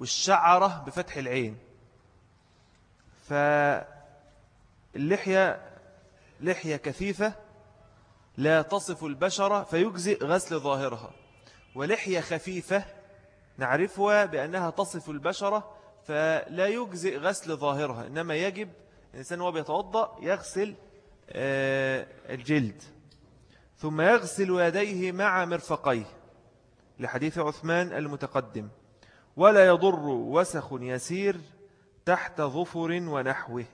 والشعرة بفتح العين. فاللحية لحية كثيفة لا تصف البشرة فيجزئ غسل ظاهرها. ولحية خفيفة نعرفها بأنها تصف البشرة فلا يجزئ غسل ظاهرها إنما يجب الإنسان وهو بيتوضأ يغسل آه، الجلد. ثم يغسل يديه مع مرفقيه لحديث عثمان المتقدم. ولا يضر وسخ يسير تحت ظفر ونحوه.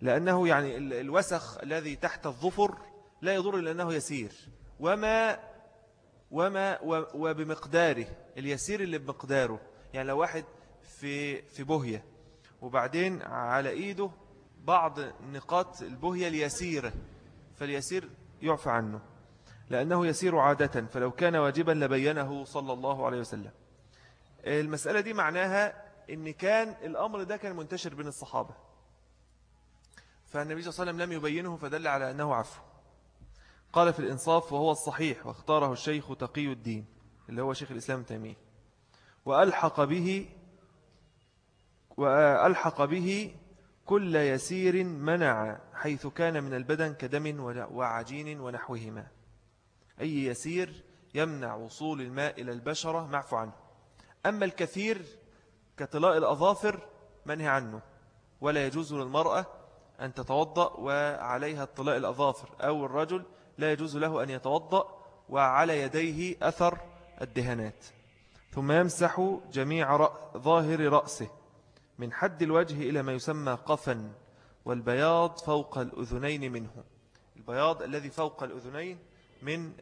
لأنه يعني الوسخ الذي تحت الظفر لا يضر لأنه يسير. وما وما وبمقداره اليسير اللي بمقداره. يعني لو واحد في في بهية وبعدين على إيده بعض نقاط البهية اليسيرة فاليسير يعفى عنه. لأنه يسير عادة فلو كان واجبا لبينه صلى الله عليه وسلم. المسألة دي معناها إن كان الأمر ده كان منتشر بين الصحابة. فالنبي صلى الله عليه وسلم لم يبينه فدل على أنه عفو. قال في الإنصاف وهو الصحيح واختاره الشيخ تقي الدين اللي هو شيخ الإسلام تيمية. وألحق به وألحق به كل يسير منع حيث كان من البدن كدم وعجين ونحوهما. أي يسير يمنع وصول الماء إلى البشرة معفو عنه. أما الكثير كطلاء الأظافر منهي عنه ولا يجوز للمرأة أن تتوضأ وعليها اطلاء الأظافر أو الرجل لا يجوز له أن يتوضأ وعلى يديه أثر الدهانات. ثم يمسح جميع ظاهر رأسه من حد الوجه إلى ما يسمى قفا والبياض فوق الأذنين منه. البياض الذي فوق الأذنين من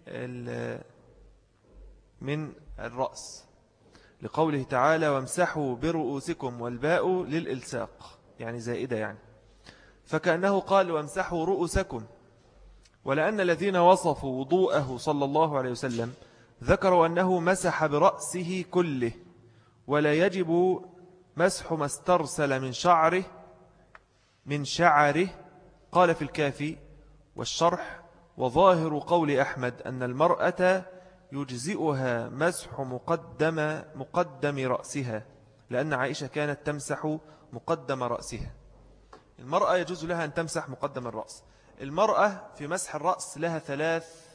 من الرأس. لقوله تعالى وامسحوا برؤوسكم والباء للإلساق. يعني زائدة يعني. فكأنه قال وامسحوا رؤوسكم. ولأن الذين وصفوا وضوءه صلى الله عليه وسلم ذكروا أنه مسح برأسه كله. ولا يجب مسح ما استرسل من شعره من شعره. قال في الكافي والشرح وظاهر قول أحمد أن المرأة يجزئها مسح مقدم, مقدم رأسها لأن عائشة كانت تمسح مقدم رأسها. المرأة يجوز لها أن تمسح مقدم الرأس. المرأة في مسح الرأس لها ثلاث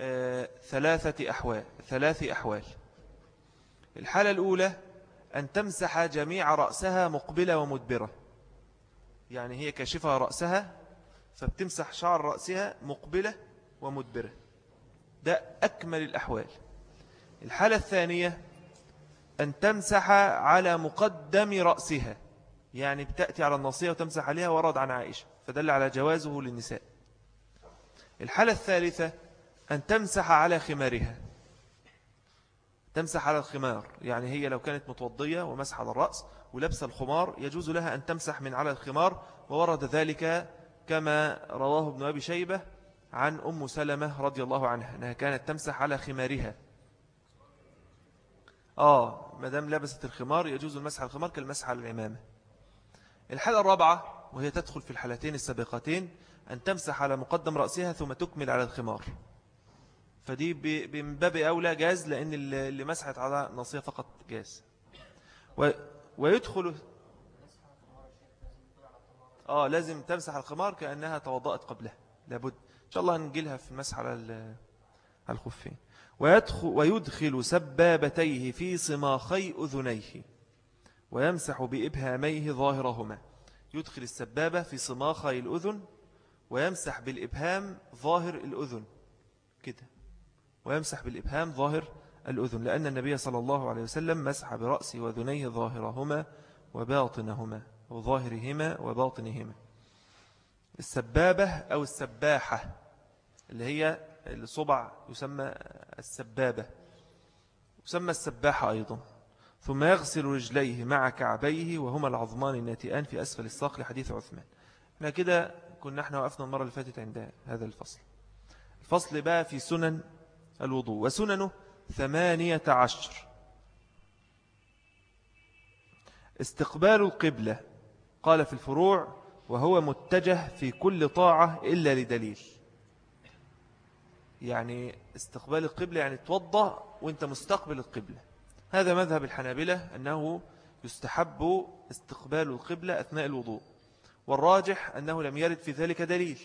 آه ثلاثة أحوال ثلاث أحوال. الحالة الأولى أن تمسح جميع رأسها مقبلة ومدبرة. يعني هي كاشفة رأسها فبتمسح شعر رأسها مقبلة ومدبرة. ده أكمل الأحوال. الحالة الثانية أن تمسح على مقدم رأسها يعني بتأتي على النصية وتمسح عليها ورد عن عائشة فدل على جوازه للنساء. الحالة الثالثة أن تمسح على خمارها. تمسح على الخمار يعني هي لو كانت متوضية ومسح على الرأس ولبس الخمار يجوز لها أن تمسح من على الخمار وورد ذلك كما رواه ابن أبي شيبة عن أم سلمة رضي الله عنها أنها كانت تمسح على خمارها. آه مدام لبست الخمار يجوز المسح على الخمار كالمسح على العمامة. الحالة الرابعة وهي تدخل في الحالتين السابقتين أن تمسح على مقدم رأسها ثم تكمل على الخمار. فدي من باب أولى جاز لأن اللي مسحت على نصية فقط جاز. ويدخل آه لازم تمسح الخمار كأنها توضأت قبلها. لابد. إن شاء الله نجيلها في المسح على الخفين. ويدخل, ويدخل سبابتيه في صماخي أذنيه ويمسح بإبهاميه ظاهرهما. يدخل السبابة في صماخي الأذن ويمسح بالإبهام ظاهر الأذن. كده. ويمسح بالإبهام ظاهر الأذن. لأن النبي صلى الله عليه وسلم مسح برأسه وذنيه ظاهرهما وباطنهما وظاهرهما وباطنهما. السبابة أو السباحة اللي هي الصبع يسمى السبابة يسمى السباحة أيضا. ثم يغسل رجليه مع كعبيه وهما العظمان الناتئان في أسفل الساق لحديث عثمان. إحنا كده كنا إحنا وقفنا المرة اللي فاتت عند هذا الفصل. الفصل بقى في سنن الوضوء وسننه ثمانية عشر. استقبال القبلة قال في الفروع وهو متجه في كل طاعة إلا لدليل. يعني استقبال القبلة يعني توضى وأنت مستقبل القبلة. هذا مذهب الحنابلة أنه يستحب استقبال القبلة أثناء الوضوء. والراجح أنه لم يرد في ذلك دليل.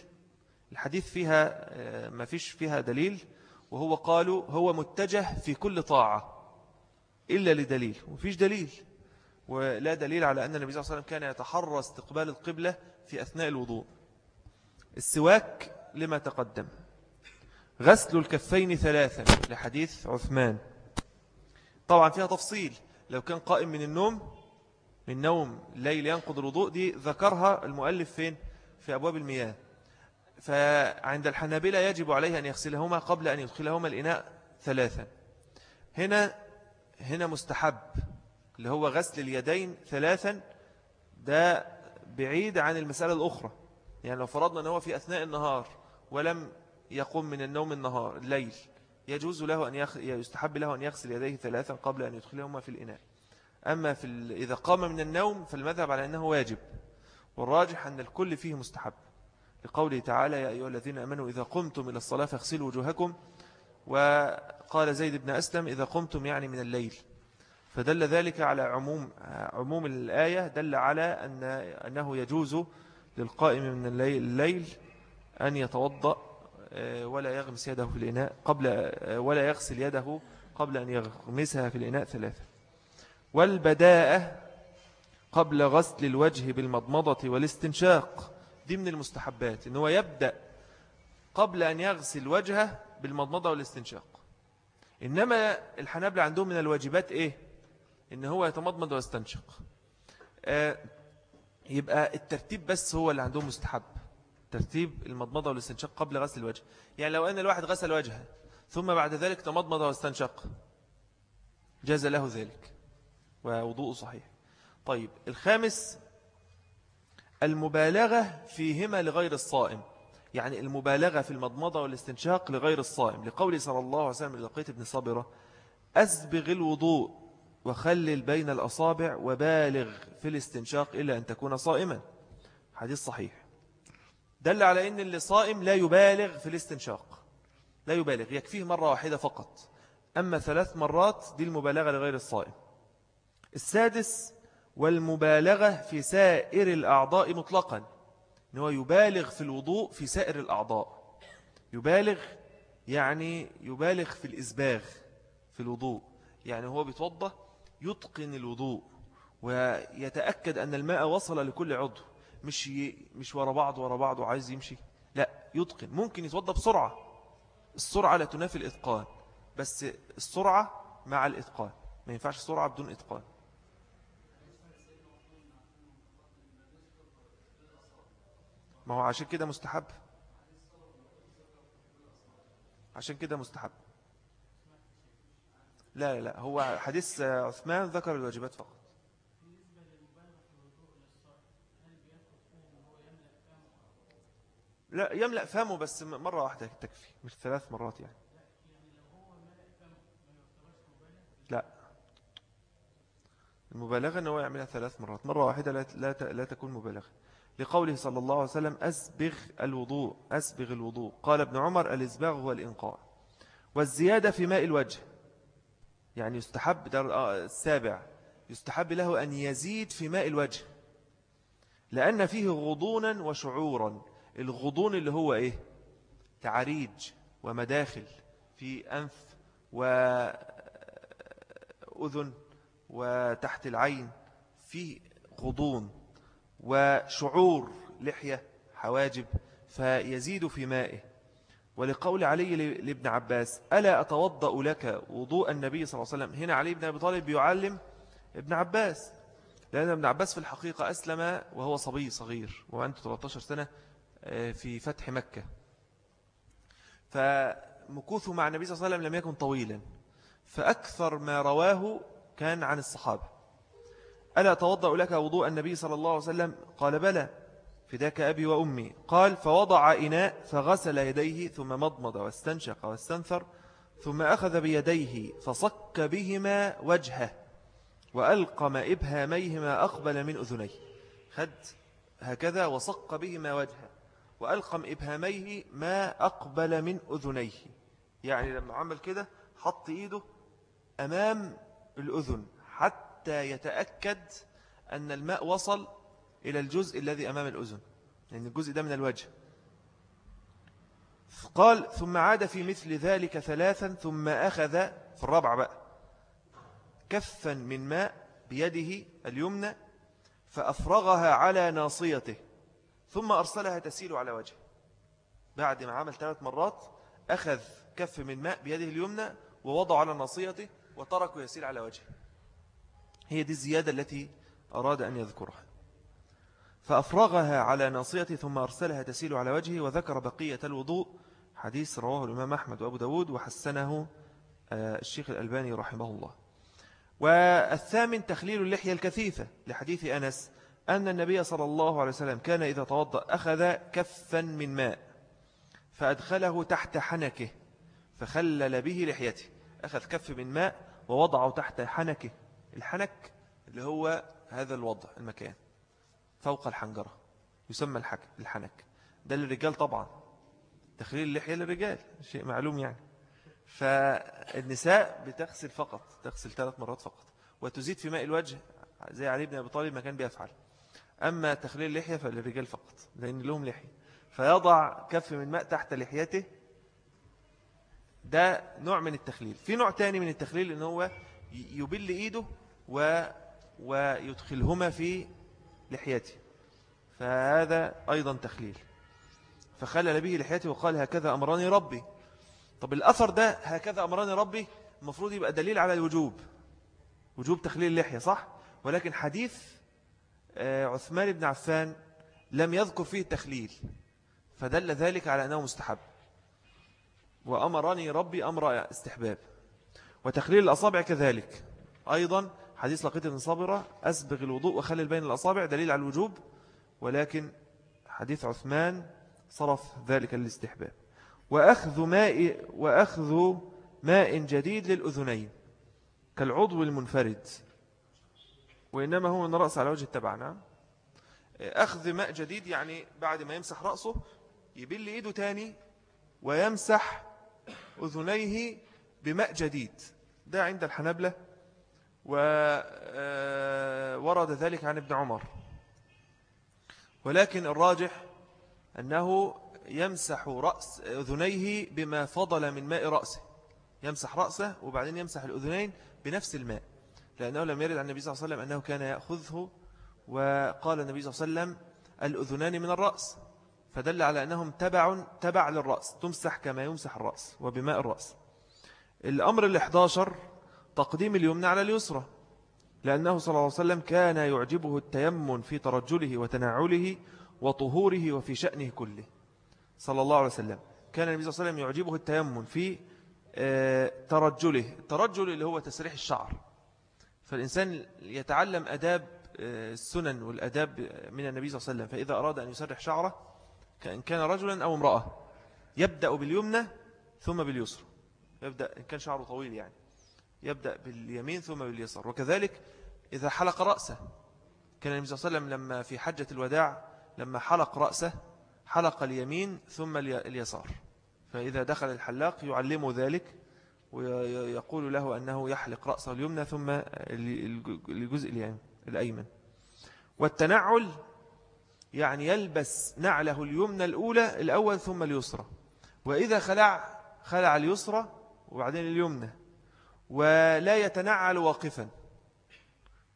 الحديث فيها آه، ما فيش فيها دليل. وهو قالوا هو متجه في كل طاعة إلا لدليل. وفيش دليل. ولا دليل على أن النبي صلى الله عليه وسلم كان يتحرى استقبال القبلة في أثناء الوضوء. السواك لما تقدم. غسل الكفين ثلاثا لحديث عثمان. طبعا فيها تفصيل. لو كان قائم من النوم من نوم الليل ينقض الوضوء دي ذكرها المؤلف فين؟ في أبواب المياه. فعند الحنابلة يجب عليه أن يغسلهما قبل أن يدخلهما الإناء ثلاثا. هنا هنا مستحب اللي هو غسل اليدين ثلاثا. ده بعيد عن المسألة الأخرى. يعني لو فرضنا أنه في أثناء النهار ولم يقوم من النوم النهار الليل يجوز له أن يخ... يستحب له أن يغسل يديه ثلاثا قبل أن يدخلهما في الإناء. أما في ال... إذا قام من النوم فالمذهب على أنه واجب. والراجح أن الكل فيه مستحب. لقوله تعالى يا أيها الذين أمنوا إذا قمتم إلى الصلاة فاغسلوا وجوهكم. وقال زيد بن أسلم إذا قمتم يعني من الليل. فدل ذلك على عموم عموم الآية دل على أن أنه يجوز للقائم من الليل أن يتوضأ آه، ولا يغمس يده في الإناء قبل آه، ولا يغسل يده قبل أن يغمسها في الإناء ثلاثة. والبداءة قبل غسل الوجه بالمضمضة والاستنشاق دي من المستحبات إن هو يبدأ قبل أن يغسل وجهه بالمضمضة والاستنشاق. إنما الحنابلة عندهم من الواجبات إيه؟ إن هو يتمضمض ويستنشق. آه يبقى الترتيب بس هو اللي عندهم مستحب. ترتيب المضمضة والاستنشاق قبل غسل الوجه. يعني لو أن الواحد غسل وجهه ثم بعد ذلك تمضمض واستنشق جاز له ذلك. ووضوء صحيح. طيب الخامس المبالغة فيهما لغير الصائم. يعني المبالغة في المضمضة والاستنشاق لغير الصائم. لقول صلى الله عليه وسلم لقيت ابن صابرة أسبغ الوضوء. وخلل بين الأصابع وبالغ في الاستنشاق إلا أن تكون صائما. حديث صحيح. دل على أن اللي صائم لا يبالغ في الاستنشاق. لا يبالغ يكفيه مرة واحدة فقط. أما ثلاث مرات دي المبالغة لغير الصائم. السادس والمبالغة في سائر الأعضاء مطلقا. هو يبالغ في الوضوء في سائر الأعضاء. يبالغ يعني يبالغ في الإسباغ في الوضوء. يعني هو بيتوضى يتقن الوضوء ويتأكد أن الماء وصل لكل عضو مش مش ورا بعض ورا بعض وعايز يمشي. لا يتقن. ممكن يتوضى بسرعة. السرعة لا تنافي الإتقان بس السرعة مع الإتقان. ما ينفعش السرعة بدون إتقان. ما هو عشان كده مستحب. عشان كده مستحب. لا لا هو حديث عثمان ذكر الواجبات فقط. لا يملأ فمه بس مرة واحدة تكفي مش ثلاث مرات يعني. لا. المبالغة أنه يعملها ثلاث مرات. مرة واحدة لا, لا, تكون مبالغة. لقوله صلى الله عليه وسلم أسبغ الوضوء أسبغ الوضوء قال ابن عمر الإسباغ هو الإنقاء والزيادة في ماء الوجه. يعني يستحب در آه، السابع. يستحب له أن يزيد في ماء الوجه. لأن فيه غضونا وشعورا. الغضون اللي هو إيه؟ تعريج ومداخل في أنف وأذن وتحت العين. في غضون وشعور لحية حواجب فيزيد في مائه. ولقول علي لابن عباس ألا أتوضأ لك وضوء النبي صلى الله عليه وسلم؟ هنا علي بن أبي طالب يعلم ابن عباس لأن ابن عباس في الحقيقة أسلم وهو صبي صغير وعنده 13 سنة آه، في فتح مكة. فمكوثه مع النبي صلى الله عليه وسلم لم يكن طويلا. فأكثر ما رواه كان عن الصحابة. ألا توضأ لك وضوء النبي صلى الله عليه وسلم؟ قال بلى. فداك أبي وأمي. قال فوضع إناء فغسل يديه ثم مضمض واستنشق واستنثر ثم أخذ بيديه فصك بهما وجهه وألقم إبهاميهما أقبل من أذنيه. خد هكذا وصق بهما وجهه وألقم إبهاميه ما أقبل من أذنيه. يعني لما عمل كده حط إيده أمام الأذن حتى يتأكد أن الماء وصل إلى الجزء الذي أمام الأذن. لأن يعني الجزء ده من الوجه. قال ثم عاد في مثل ذلك ثلاثا ثم أخذ في الرابعة بقى. كفا من ماء بيده اليمنى فأفرغها على ناصيته ثم أرسلها تسيل على وجهه. بعد ما عمل ثلاث مرات أخذ كف من ماء بيده اليمنى ووضع على ناصيته وتركه يسيل على وجهه. هي دي الزيادة التي أراد أن يذكرها. فأفرغها على ناصيته ثم أرسلها تسيل على وجهه وذكر بقية الوضوء. حديث رواه الإمام أحمد وأبو داود وحسنه آه، الشيخ الألباني رحمه الله. والثامن تخليل اللحية الكثيفة لحديث أنس أن النبي صلى الله عليه وسلم كان إذا توضأ أخذ كفا من ماء فأدخله تحت حنكه فخلل به لحيته. أخذ كف من ماء ووضعه تحت حنكه الحنك اللي هو هذا الوضع المكان. فوق الحنجرة يسمى الحنك. ده للرجال طبعا. تخليل اللحية للرجال شيء معلوم يعني. فالنساء بتغسل فقط تغسل ثلاث مرات فقط وتزيد في ماء الوجه زي علي بن أبي طالب ما كان بيفعل. أما تخليل اللحية فللرجال فقط لأن لهم لحية. فيضع كف من ماء تحت لحيته. ده نوع من التخليل. في نوع تاني من التخليل إن هو يبل إيده و ويدخلهما في لحيته فهذا أيضا تخليل. فخلل به لحيته وقال هكذا أمراني ربي. طب الأثر ده هكذا أمراني ربي المفروض يبقى دليل على الوجوب. وجوب تخليل اللحية صح؟ ولكن حديث آه، عثمان بن عفان لم يذكر فيه التخليل فدل ذلك على أنه مستحب. وأمرني ربي أمر استحباب. وتخليل الأصابع كذلك. أيضا حديث لقيت بن صابرة أسبغ الوضوء وخلل بين الأصابع دليل على الوجوب ولكن حديث عثمان صرف ذلك للاستحباب وأخذ ماء, وأخذ ماء جديد للأذنين كالعضو المنفرد وإنما هو من رأس على وجه التبع نعم. أخذ ماء جديد يعني بعد ما يمسح رأسه يبل إيده تاني ويمسح أذنيه بماء جديد. ده عند الحنبلة وورد آه، ذلك عن ابن عمر. ولكن الراجح أنه يمسح رأس أذنيه بما فضل من ماء رأسه. يمسح رأسه وبعدين يمسح الأذنين بنفس الماء لأنه لم يرد عن النبي صلى الله عليه وسلم أنه كان يأخذه وقال النبي صلى الله عليه وسلم الأذنان من الرأس. فدل على أنهم تبع, تبع للرأس تمسح كما يمسح الرأس وبماء الرأس. الأمر الإحداشر تقديم اليمنى على اليسرى لأنه صلى الله عليه وسلم كان يعجبه التيمن في ترجله وتناعله وطهوره وفي شأنه كله. صلى الله عليه وسلم. كان النبي صلى الله عليه وسلم يعجبه التيمن في آه، ترجله. الترجل اللي هو تسريح الشعر. فالإنسان يتعلم أداب آه، السنن والأداب من النبي صلى الله عليه وسلم. فإذا أراد أن يسرح شعره كأن كان رجلا أو امرأة يبدأ باليمنى ثم باليسر يبدأ إن كان شعره طويل يعني. يبدأ باليمين ثم باليسار. وكذلك إذا حلق رأسه. كان النبي صلى الله عليه وسلم لما في حجة الوداع لما حلق رأسه حلق اليمين ثم اليسار. فإذا دخل الحلاق يعلمه ذلك ويقول له أنه يحلق رأسه اليمنى ثم الجزء الأيمن. والتنعل يعني يلبس نعله اليمنى الأولى الأول ثم اليسرى. وإذا خلع خلع اليسرى وبعدين اليمنى. ولا يتنعل واقفا.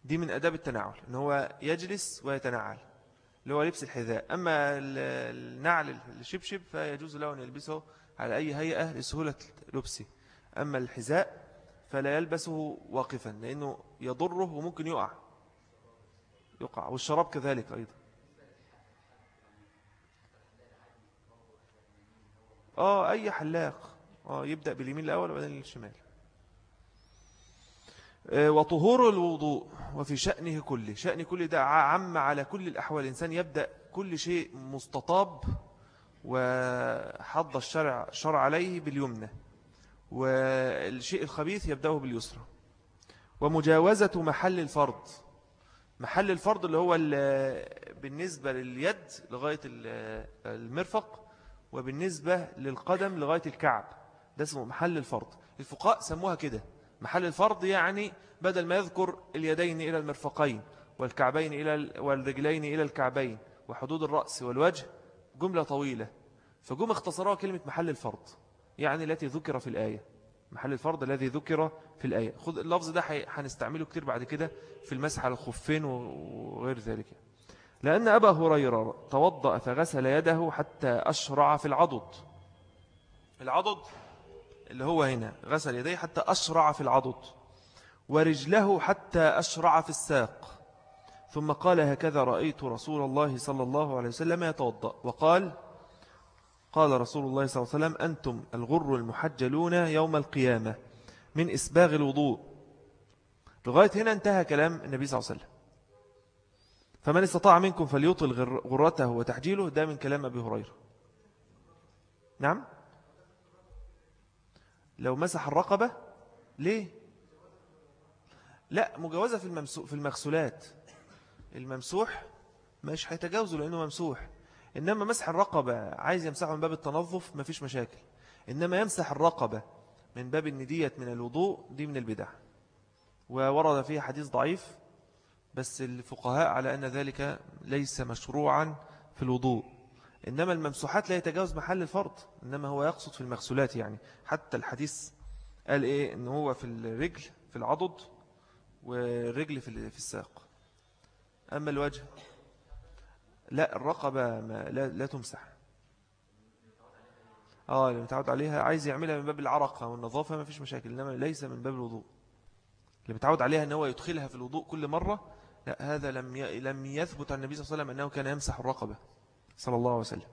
دي من أداب التنعل إن هو يجلس ويتنعل اللي هو لبس الحذاء. أما النعل الشبشب فيجوز له أن يلبسه على أي هيئة لسهولة لبسه. أما الحذاء فلا يلبسه واقفا لأنه يضره وممكن يقع. يقع والشراب كذلك أيضا. آه أي حلاق. آه يبدأ باليمين الأول وبعدين الشمال. وطهور الوضوء وفي شأنه كله. شأن كل ده عم على كل الأحوال. الإنسان يبدأ كل شيء مستطاب وحض الشرع شرع عليه باليمنى والشيء الخبيث يبدأه باليسرى. ومجاوزة محل الفرض. محل الفرض اللي هو بالنسبة لليد لغاية المرفق وبالنسبة للقدم لغاية الكعب. ده اسمه محل الفرض. الفقهاء سموها كده. محل الفرض يعني بدل ما يذكر اليدين إلى المرفقين والكعبين إلى والرجلين إلى الكعبين وحدود الرأس والوجه جملة طويلة. فجم اختصروها كلمة محل الفرض يعني التي ذكر في الآية. محل الفرض الذي ذكر في الآية. خذ اللفظ ده هنستعمله كتير بعد كده في المسح على الخفين وغير ذلك. لأن أبا هريرة توضأ فغسل يده حتى أشرع في العضد. العضد اللي هو هنا غسل يديه حتى أشرع في العضد ورجله حتى أشرع في الساق. ثم قال هكذا رأيت رسول الله صلى الله عليه وسلم يتوضأ. وقال قال رسول الله صلى الله عليه وسلم أنتم الغر المحجلون يوم القيامة من إسباغ الوضوء. لغاية هنا انتهى كلام النبي صلى الله عليه وسلم. فمن استطاع منكم فليطل غرته وتحجيله ده من كلام أبي هريرة. نعم؟ لو مسح الرقبة ليه؟ لا مجوزة في, في المغسولات. الممسوح مش هيتجاوزه لأنه ممسوح. إنما مسح الرقبة عايز يمسحه من باب التنظف ما فيش مشاكل. إنما يمسح الرقبة من باب الندية من الوضوء دي من البدع. وورد فيها حديث ضعيف بس الفقهاء على أن ذلك ليس مشروعا في الوضوء. إنما الممسوحات لا يتجاوز محل الفرض إنما هو يقصد في المغسولات يعني. حتى الحديث قال إيه؟ إنه هو في الرجل في العضد والرجل في الساق. أما الوجه لا الرقبة ما لا, لا تمسح. آه اللي متعود عليها عايز يعملها من باب العرق والنظافة ما فيش مشاكل إنما ليس من باب الوضوء. اللي متعود عليها أنه يدخلها في الوضوء كل مرة لا هذا لم لم يثبت عن النبي صلى الله عليه وسلم أنه كان يمسح الرقبة. صلى الله عليه وسلم.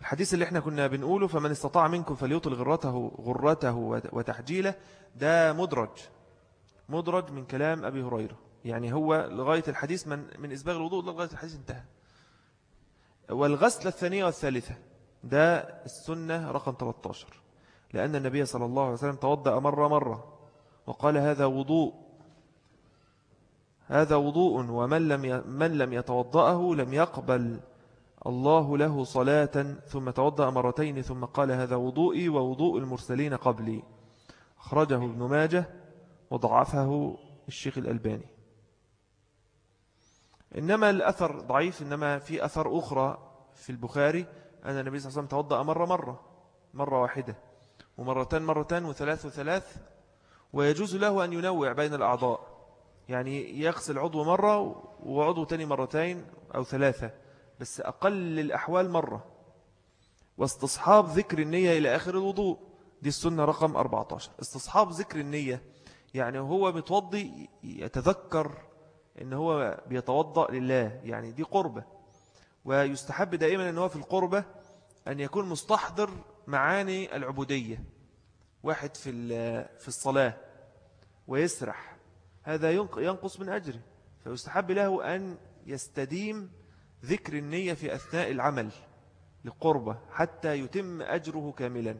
الحديث اللي إحنا كنا بنقوله فمن استطاع منكم فليطل غرته غرته وتحجيله ده مدرج مدرج من كلام أبي هريرة. يعني هو لغاية الحديث من, من إسباغ الوضوء لغاية الحديث انتهى. والغسلة الثانية والثالثة ده السنة رقم 13 لأن النبي صلى الله عليه وسلم توضأ مرة مرة وقال هذا وضوء هذا وضوء ومن لم من لم يتوضأه لم يقبل. الله له صلاة ثم توضأ مرتين ثم قال هذا وضوئي ووضوء المرسلين قبلي. أخرجه ابن ماجه وضعفه الشيخ الألباني. إنما الأثر ضعيف إنما في أثر أخرى في البخاري أن النبي صلى الله عليه وسلم توضأ مرة مرة مرة واحدة ومرتان مرتان وثلاث وثلاث ويجوز له أن ينوع بين الأعضاء. يعني يغسل عضو مرة وعضو تاني مرتين أو ثلاثة بس أقل الأحوال مرة. واستصحاب ذكر النية إلى آخر الوضوء دي السنة رقم 14 استصحاب ذكر النية يعني هو متوضي يتذكر إن هو بيتوضأ لله يعني دي قربة. ويستحب دائما إن هو في القربة أن يكون مستحضر معاني العبودية واحد في في الصلاة ويسرح هذا ينقص من أجره فيستحب له أن يستديم ذكر النية في أثناء العمل لقربة حتى يتم أجره كاملا.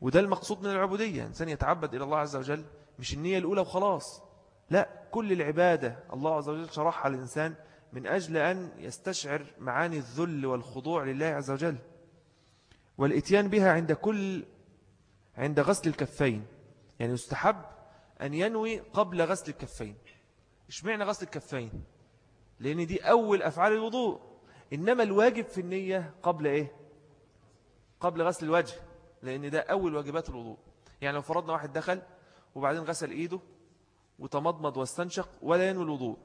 وده المقصود من العبودية. إنسان يتعبد إلى الله عز وجل مش النية الأولى وخلاص. لا كل العبادة الله عز وجل شرحها للإنسان من أجل أن يستشعر معاني الذل والخضوع لله عز وجل. والإتيان بها عند كل عند غسل الكفين. يعني يستحب أن ينوي قبل غسل الكفين. إشمعنى غسل الكفين؟ لأن دي أول أفعال الوضوء. إنما الواجب في النية قبل إيه؟ قبل غسل الوجه لأن ده أول واجبات الوضوء. يعني لو فرضنا واحد دخل وبعدين غسل إيده وتمضمض واستنشق ولا ينوي الوضوء.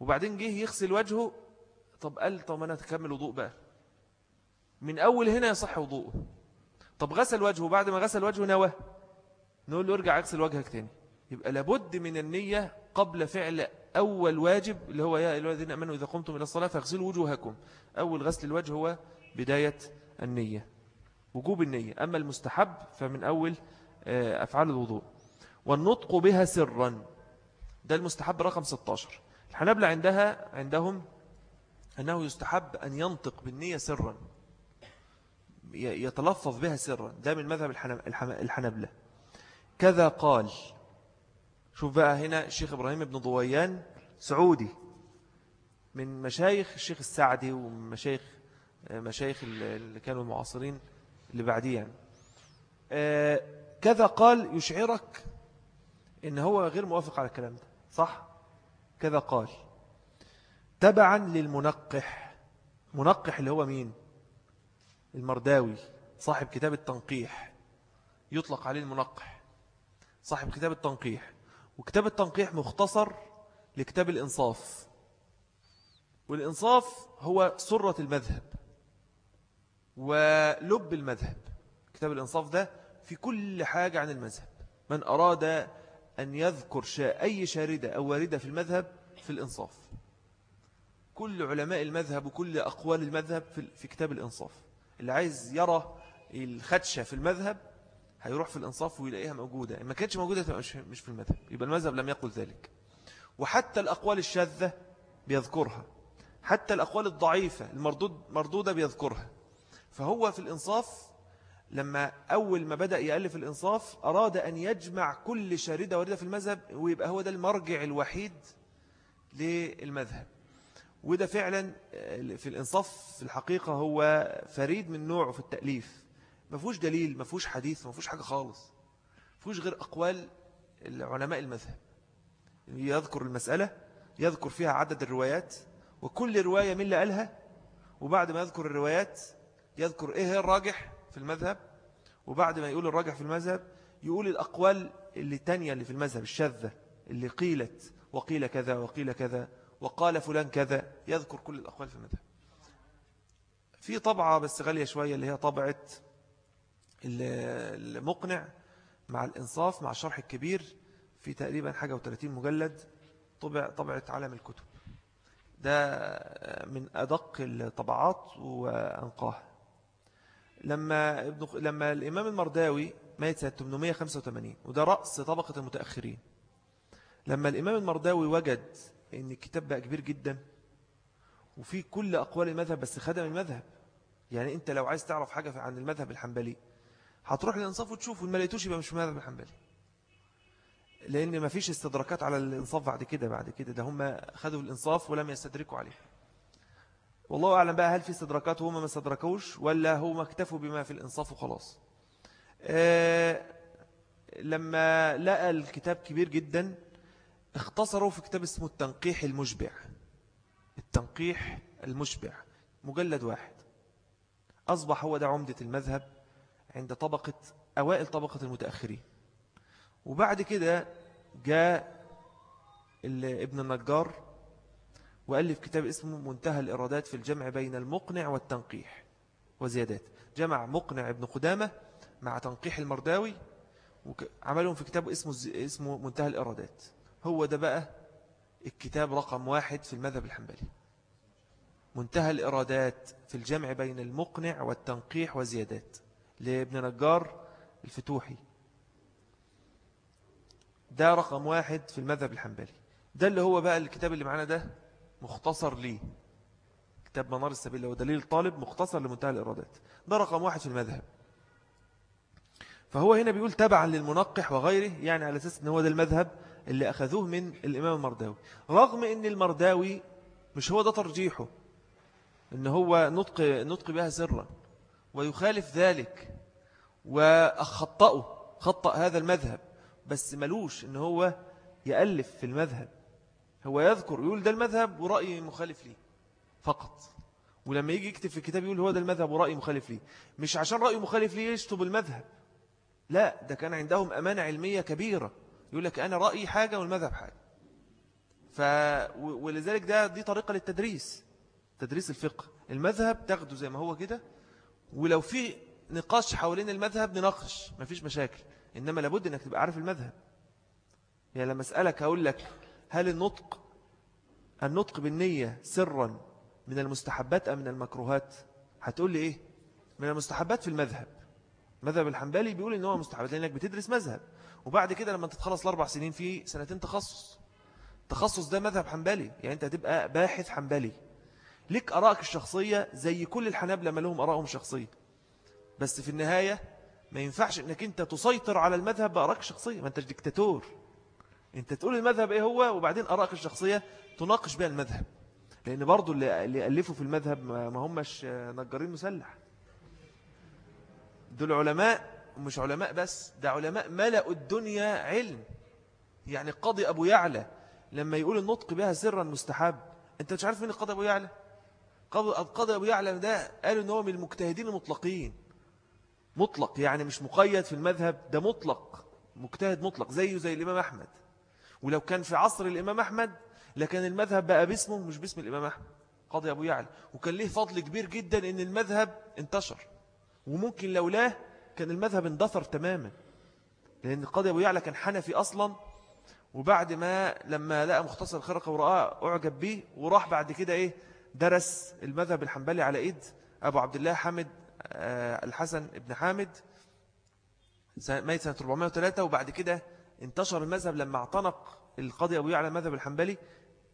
وبعدين جه يغسل وجهه طب قال طب أنا تكمل وضوء بقى. من أول هنا يصح وضوءه. طب غسل وجهه بعد ما غسل وجهه نوى. نقول له ارجع اغسل وجهك تاني. يبقى لابد من النية قبل فعل أول واجب اللي هو يا الذين أمنوا إذا قمتم إلى الصلاة فاغسلوا وجوهكم. أول غسل الوجه هو بداية النية وجوب النية. أما المستحب فمن أول آه، أفعال الوضوء. والنطق بها سرا. ده المستحب رقم 16 الحنابلة عندها عندهم أنه يستحب أن ينطق بالنية سرا. يتلفظ بها سرا. ده من مذهب الحنبلة كذا قال. شوف بقى هنا الشيخ إبراهيم بن ضويان سعودي من مشايخ الشيخ السعدي ومشايخ مشايخ اللي كانوا المعاصرين اللي بعديه يعني. آه، كذا قال يشعرك إن هو غير موافق على الكلام ده صح؟ كذا قال. تبعا للمنقح. منقح اللي هو مين؟ المرداوي صاحب كتاب التنقيح. يطلق عليه المنقح. صاحب كتاب التنقيح. وكتاب التنقيح مختصر لكتاب الإنصاف. والإنصاف هو سرة المذهب ولب المذهب. كتاب الإنصاف ده في كل حاجة عن المذهب. من أراد أن يذكر شاء أي شاردة أو واردة في المذهب في الإنصاف. كل علماء المذهب وكل أقوال المذهب في كتاب الإنصاف. اللي عايز يرى الخدشة في المذهب هيروح في الإنصاف ويلاقيها موجودة. ما كانتش موجودة تبقى مش في المذهب. يبقى المذهب لم يقل ذلك. وحتى الأقوال الشاذة بيذكرها. حتى الأقوال الضعيفة المردود مردودة بيذكرها. فهو في الإنصاف لما أول ما بدأ يألف الإنصاف أراد أن يجمع كل شاردة واردة في المذهب ويبقى هو ده المرجع الوحيد للمذهب. وده فعلا في الإنصاف في الحقيقة هو فريد من نوعه في التأليف. ما فيهوش دليل ما فيهوش حديث ما فيهوش حاجة خالص. ما فيهوش غير أقوال العلماء المذهب. يذكر المسألة يذكر فيها عدد الروايات وكل رواية من اللي قالها وبعد ما يذكر الروايات يذكر إيه الراجح في المذهب وبعد ما يقول الراجح في المذهب يقول الأقوال اللي تانية اللي في المذهب الشاذة اللي قيلت وقيل كذا وقيل كذا وقال فلان كذا يذكر كل الأقوال في المذهب. في طبعة بس غالية شوية اللي هي طبعة المقنع مع الإنصاف مع الشرح الكبير في تقريبا حاجة وثلاثين مجلد طبع طبعة عالم الكتب. ده من أدق الطبعات وأنقاها. لما, ابن لما الإمام المرداوي مات سنة 885 وده رأس طبقة المتأخرين لما الإمام المرداوي وجد أن الكتاب بقى كبير جدا وفي كل أقوال المذهب بس خدم المذهب يعني أنت لو عايز تعرف حاجة عن المذهب الحنبلي هتروح للإنصاف وتشوف وما لقيتوش يبقى مش المذهب الحنبلي لأن ما فيش استدراكات على الإنصاف بعد كده بعد كده. ده هم خدوا الإنصاف ولم يستدركوا عليه. والله أعلم بقى هل في استدراكات وهم ما استدركوش ولا هم اكتفوا بما في الإنصاف وخلاص. آه لما لقى الكتاب كبير جدا اختصروا في كتاب اسمه التنقيح المشبع. التنقيح المشبع. مجلد واحد. أصبح هو ده عمدة المذهب. عند طبقة أوائل طبقة المتأخرين. وبعد كده جاء ابن النجار وألف كتاب اسمه منتهى الإرادات في الجمع بين المقنع والتنقيح وزيادات. جمع مقنع ابن قدامة مع تنقيح المرداوي وعملهم في كتاب اسمه, اسمه منتهى الإرادات. هو ده بقى الكتاب رقم واحد في المذهب الحنبلي. منتهى الإرادات في الجمع بين المقنع والتنقيح وزيادات. لابن نجار الفتوحي. ده رقم واحد في المذهب الحنبلي. ده اللي هو بقى الكتاب اللي معانا ده مختصر ليه. كتاب منار السبيل هو دليل طالب مختصر لمنتهى الإرادات. ده رقم واحد في المذهب. فهو هنا بيقول تبعا للمنقح وغيره يعني على أساس أن هو ده المذهب اللي أخذوه من الإمام المرداوي. رغم أن المرداوي مش هو ده ترجيحه أن هو نطق, نطق بها سرا. ويخالف ذلك وأخطأه خطأ هذا المذهب بس ملوش أن هو يألف في المذهب. هو يذكر يقول ده المذهب ورأي مخالف ليه فقط. ولما يجي يكتب في الكتاب يقول هو ده المذهب ورأي مخالف ليه. مش عشان رأي مخالف ليه يشطب المذهب. لا ده كان عندهم أمانة علمية كبيرة. يقول لك أنا رأيي حاجة والمذهب حاجة. ف... ولذلك ده دي طريقة للتدريس. تدريس الفقه. المذهب تاخده زي ما هو كده ولو في نقاش حوالين المذهب نناقش مفيش مشاكل. إنما لابد أنك تبقى عارف المذهب. يعني لما أسألك هقول لك هل النطق النطق بالنية سرا من المستحبات أم من المكروهات؟ هتقول لي إيه؟ من المستحبات في المذهب. مذهب الحنبلي بيقول إن هو مستحبات لأنك بتدرس مذهب. وبعد كده لما تتخلص الأربع سنين في سنتين تخصص. تخصص ده مذهب حنبلي. يعني أنت هتبقى باحث حنبلي. لك أراءك الشخصية زي كل الحنابلة ما لهم أراءهم شخصية. بس في النهاية ما ينفعش أنك أنت تسيطر على المذهب بأراءك الشخصية. ما أنتش ديكتاتور. أنت تقول المذهب إيه هو وبعدين أراءك الشخصية تناقش بها المذهب. لأن برضو اللي ألفوا في المذهب ما همش نجارين مسلح. دول علماء مش علماء بس ده علماء ملأوا الدنيا علم. يعني القاضي أبو يعلى لما يقول النطق بها سرا مستحب. أنت مش عارف مين القاضي أبو يعلى؟ القاضي أبو يعلى ده قالوا أنه من المجتهدين المطلقين. مطلق يعني مش مقيد في المذهب ده مطلق مجتهد مطلق زيه زي الإمام أحمد. ولو كان في عصر الإمام أحمد لكن المذهب بقى باسمه مش باسم الإمام أحمد قاضي أبو يعلى. وكان له فضل كبير جدا أن المذهب انتشر. وممكن لولاه كان المذهب اندثر تماما. لأن القاضي أبو يعلى كان حنفي أصلا وبعد ما لما لقى مختصر الخرقة ورآه أعجب به وراح بعد كده إيه درس المذهب الحنبلي على إيد أبو عبد الله حامد آه، الحسن ابن حامد ميت سنة 403 وبعد كده انتشر المذهب لما اعتنق القاضي أبو يعلى المذهب الحنبلي.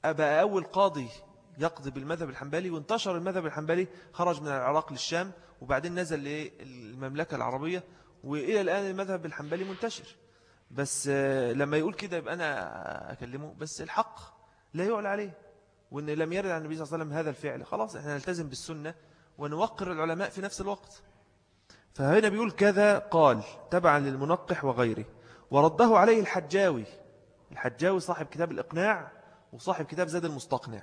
أبقى أول قاضي يقضي بالمذهب الحنبلي وانتشر المذهب الحنبلي خرج من العراق للشام وبعدين نزل للمملكة العربية وإلى الآن المذهب الحنبلي منتشر. بس آه، لما يقول كده يبقى أنا أكلمه. بس الحق لا يعلى عليه. وإن لم يرد عن النبي صلى الله عليه وسلم هذا الفعل خلاص إحنا نلتزم بالسنة ونوقر العلماء في نفس الوقت. فهنا بيقول كذا قال تبعا للمنقح وغيره ورده عليه الحجاوي. الحجاوي صاحب كتاب الإقناع وصاحب كتاب زاد المستقنع.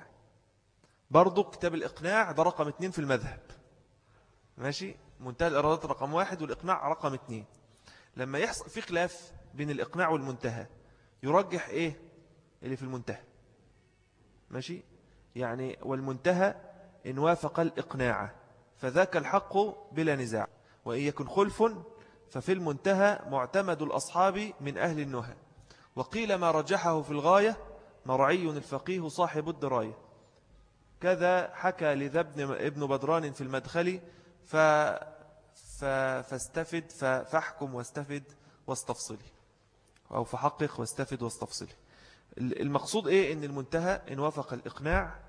برضو كتاب الإقناع ده رقم اتنين في المذهب. ماشي؟ منتهى الإرادات رقم واحد والإقناع رقم اتنين. لما يحصل في خلاف بين الإقناع والمنتهى يرجح إيه؟ اللي في المنتهى. ماشي؟ يعني والمنتهى إن وافق الإقناع فذاك الحق بلا نزاع وإن يكن خلف ففي المنتهى معتمد الأصحاب من أهل النهى. وقيل ما رجحه في الغاية مرعي الفقيه صاحب الدراية. كذا حكى لذا ابن بدران في المدخل ف... ف... فاستفد ف... فاحكم واستفد واستفصلي أو فحقق واستفد واستفصلي المقصود إيه؟ إن المنتهى إن وافق الإقناع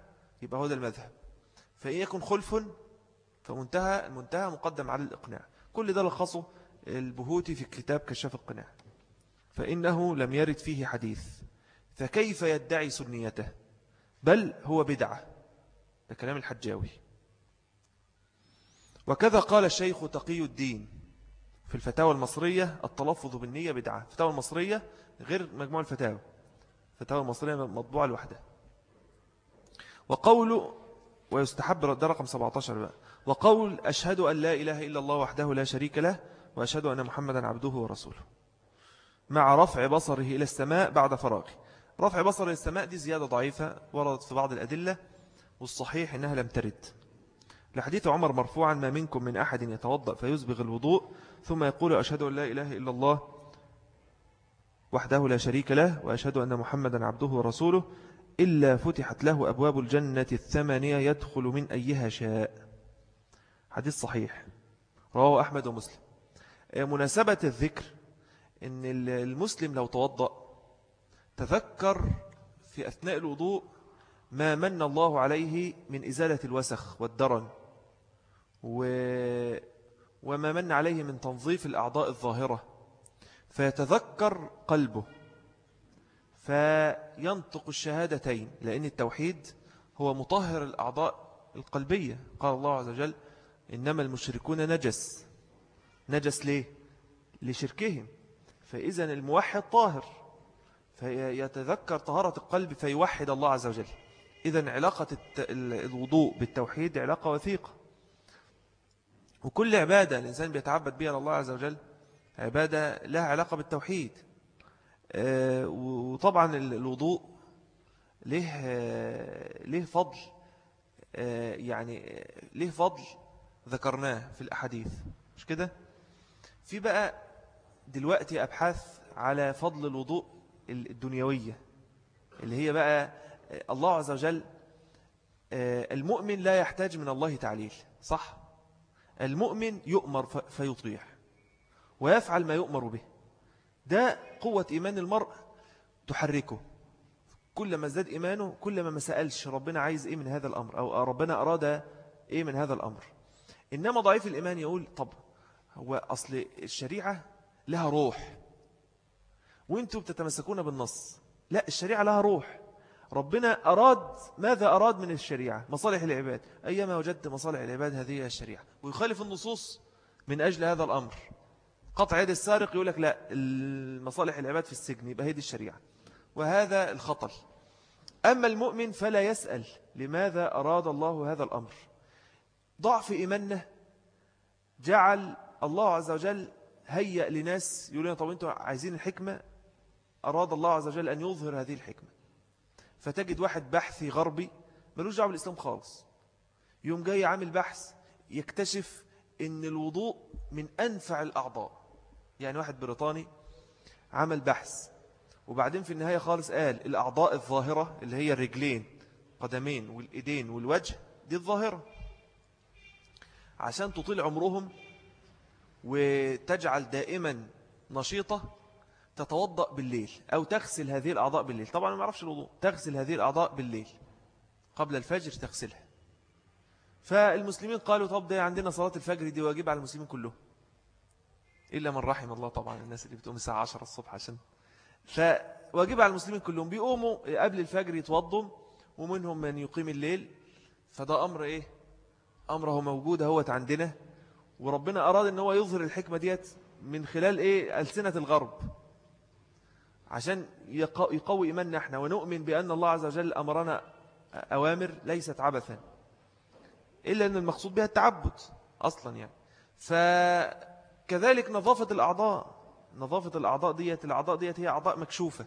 يبقى هو ده المذهب. فإن يكن خلف فمنتهى المنتهى مقدم على الإقناع. كل ده لخصه البهوتي في كتاب كشاف القناع. فإنه لم يرد فيه حديث. فكيف يدعي سنيته؟ بل هو بدعة. ده كلام الحجاوي. وكذا قال الشيخ تقي الدين في الفتاوى المصرية التلفظ بالنية بدعة. الفتاوى المصرية غير مجموع الفتاوى. الفتاوى المصرية مطبوعة لوحدها. وقول ويستحب ده رقم 17 بقى. وقول أشهد أن لا إله إلا الله وحده لا شريك له وأشهد أن محمدا عبده ورسوله. مع رفع بصره إلى السماء بعد فراغه. رفع بصر السماء دي زيادة ضعيفة وردت في بعض الأدلة والصحيح إنها لم ترد. لحديث عمر مرفوعا ما منكم من أحد يتوضأ فيسبغ الوضوء ثم يقول أشهد أن لا إله إلا الله وحده لا شريك له وأشهد أن محمدا عبده ورسوله إلا فتحت له أبواب الجنة الثمانية يدخل من أيها شاء. حديث صحيح. رواه أحمد ومسلم. مناسبة الذكر أن المسلم لو توضأ تذكر في أثناء الوضوء ما من الله عليه من إزالة الوسخ والدرن و... وما من عليه من تنظيف الأعضاء الظاهرة فيتذكر قلبه. فينطق الشهادتين لأن التوحيد هو مطهر الأعضاء القلبية. قال الله عز وجل إنما المشركون نجس. نجس ليه؟ لشركهم. فإذا الموحد طاهر فيتذكر طهارة القلب فيوحد الله عز وجل. إذا علاقة الوضوء بالتوحيد علاقة وثيقة. وكل عبادة الإنسان بيتعبد بها الله عز وجل عبادة لها علاقة بالتوحيد. وطبعا الوضوء له له فضل آه، يعني له فضل ذكرناه في الأحاديث. مش كده؟ في بقى دلوقتي أبحاث على فضل الوضوء الدنيوية اللي هي بقى آه، الله عز وجل المؤمن لا يحتاج من الله تعليل صح؟ المؤمن يؤمر فيطيع ويفعل ما يؤمر به. ده قوة إيمان المرء تحركه. كلما ازداد إيمانه كلما ما سألش ربنا عايز إيه من هذا الأمر أو ربنا أراد إيه من هذا الأمر. إنما ضعيف الإيمان يقول طب هو أصل الشريعة لها روح. وأنتم بتتمسكون بالنص. لا الشريعة لها روح. ربنا أراد ماذا أراد من الشريعة؟ مصالح العباد. أيما وجدت مصالح العباد هذه الشريعة. ويخالف النصوص من أجل هذا الأمر. قطع يد السارق يقول لك لا المصالح العباد في السجن يبقى هي دي الشريعة. وهذا الخطل. أما المؤمن فلا يسأل لماذا أراد الله هذا الأمر. ضعف إيماننا جعل الله عز وجل هيأ لناس يقولون طب أنتوا عايزين الحكمة؟ أراد الله عز وجل أن يظهر هذه الحكمة. فتجد واحد بحثي غربي ملوش دعوة بالإسلام خالص. يوم جاي عامل بحث يكتشف إن الوضوء من أنفع الأعضاء. يعني واحد بريطاني عمل بحث وبعدين في النهاية خالص قال الأعضاء الظاهرة اللي هي الرجلين قدمين والإيدين والوجه دي الظاهرة. عشان تطيل عمرهم وتجعل دائما نشيطة تتوضأ بالليل أو تغسل هذه الأعضاء بالليل. طبعا ما أعرفش الوضوء. تغسل هذه الأعضاء بالليل قبل الفجر تغسلها. فالمسلمين قالوا طب ده عندنا صلاة الفجر دي واجب على المسلمين كلهم. إلا من رحم الله طبعا الناس اللي بتقوم الساعة 10 الصبح عشان. فواجب على المسلمين كلهم بيقوموا قبل الفجر يتوضوا ومنهم من يقيم الليل. فده أمر إيه؟ أمره موجود هو عندنا. وربنا أراد أن هو يظهر الحكمة ديت من خلال إيه؟ ألسنة الغرب. عشان يقوي إيماننا إحنا ونؤمن بأن الله عز وجل أمرنا أوامر ليست عبثا. إلا أن المقصود بها التعبد أصلا يعني. فكذلك نظافة الأعضاء. نظافة الأعضاء ديت الأعضاء ديت هي أعضاء مكشوفة.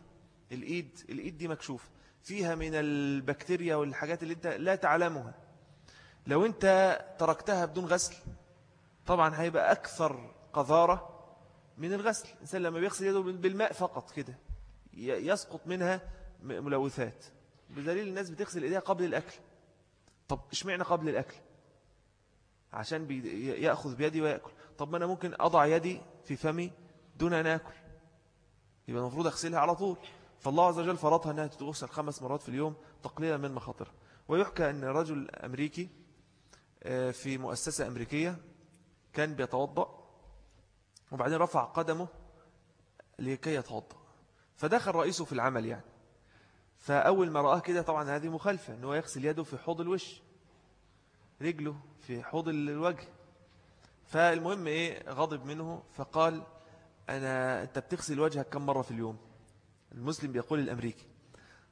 الإيد الإيد دي مكشوفة. فيها من البكتيريا والحاجات اللي أنت لا تعلمها. لو أنت تركتها بدون غسل طبعا هيبقى أكثر قذارة من الغسل. الإنسان لما بيغسل يده بالماء فقط كده. يسقط منها ملوثات. بدليل الناس بتغسل إيديها قبل الأكل. طب اشمعنى قبل الأكل؟ عشان يأخذ بيدي ويأكل. طب ما أنا ممكن أضع يدي في فمي دون أن أكل. يبقى المفروض أغسلها على طول. فالله عز وجل فرضها أنها تتغسل خمس مرات في اليوم تقليلا من مخاطرها. ويحكى أن رجل أمريكي آه، في مؤسسة أمريكية كان بيتوضأ وبعدين رفع قدمه لكي يتوضأ. فدخل رئيسه في العمل يعني. فأول ما رآه كده طبعا هذه مخالفة أنه يغسل يده في حوض الوش رجله في حوض الوجه. فالمهم إيه غضب منه فقال أنا أنت بتغسل وجهك كم مرة في اليوم؟ المسلم بيقول الأمريكي.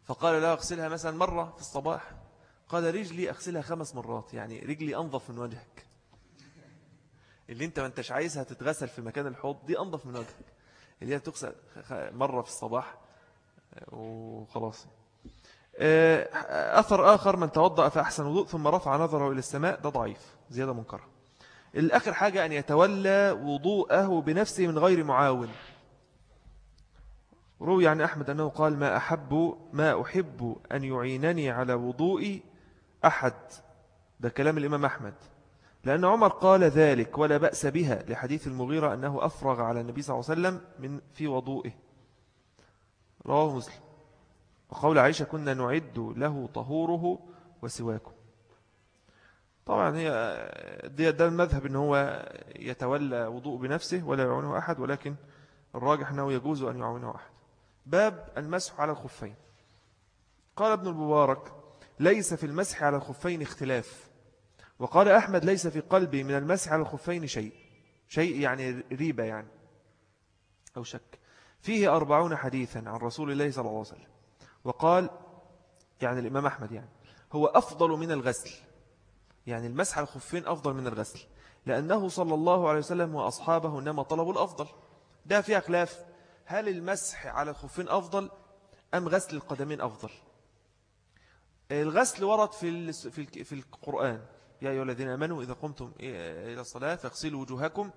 فقال لا أغسلها مثلا مرة في الصباح. قال رجلي أغسلها خمس مرات يعني رجلي أنظف من وجهك. اللي أنت ما أنتش عايزها تتغسل في مكان الحوض دي أنظف من وجهك. اللي هي تغسل مرة في الصباح وخلاص. آه، أثر آخر من توضأ فأحسن وضوء ثم رفع نظره إلى السماء ده ضعيف زيادة منكر الآخر حاجة أن يتولى وضوءه بنفسه من غير معاون. روي عن أحمد أنه قال ما أحب ما أحب أن يعينني على وضوئي أحد. ده كلام الإمام أحمد. لأن عمر قال ذلك ولا بأس بها لحديث المغيرة أنه أفرغ على النبي صلى الله عليه وسلم من في وضوئه. رواه مسلم. وقول عائشة كنا نعد له طهوره وسواكم. طبعا هي ده المذهب أنه هو يتولى وضوء بنفسه ولا يعونه أحد ولكن الراجح أنه يجوز أن يعونه أحد. باب المسح على الخفين. قال ابن المبارك ليس في المسح على الخفين اختلاف. وقال أحمد ليس في قلبي من المسح على الخفين شيء. شيء يعني ريبة يعني أو شك. فيه أربعون حديثا عن رسول الله صلى الله عليه وسلم. وقال يعني الإمام أحمد يعني هو أفضل من الغسل. يعني المسح على الخفين أفضل من الغسل لأنه صلى الله عليه وسلم وأصحابه إنما طلبوا الأفضل. ده فيها خلاف هل المسح على الخفين أفضل أم غسل القدمين أفضل؟ الغسل ورد في في القرآن. يا أيها الذين أمنوا إذا قمتم إلى الصلاة فاغسلوا وجوهكم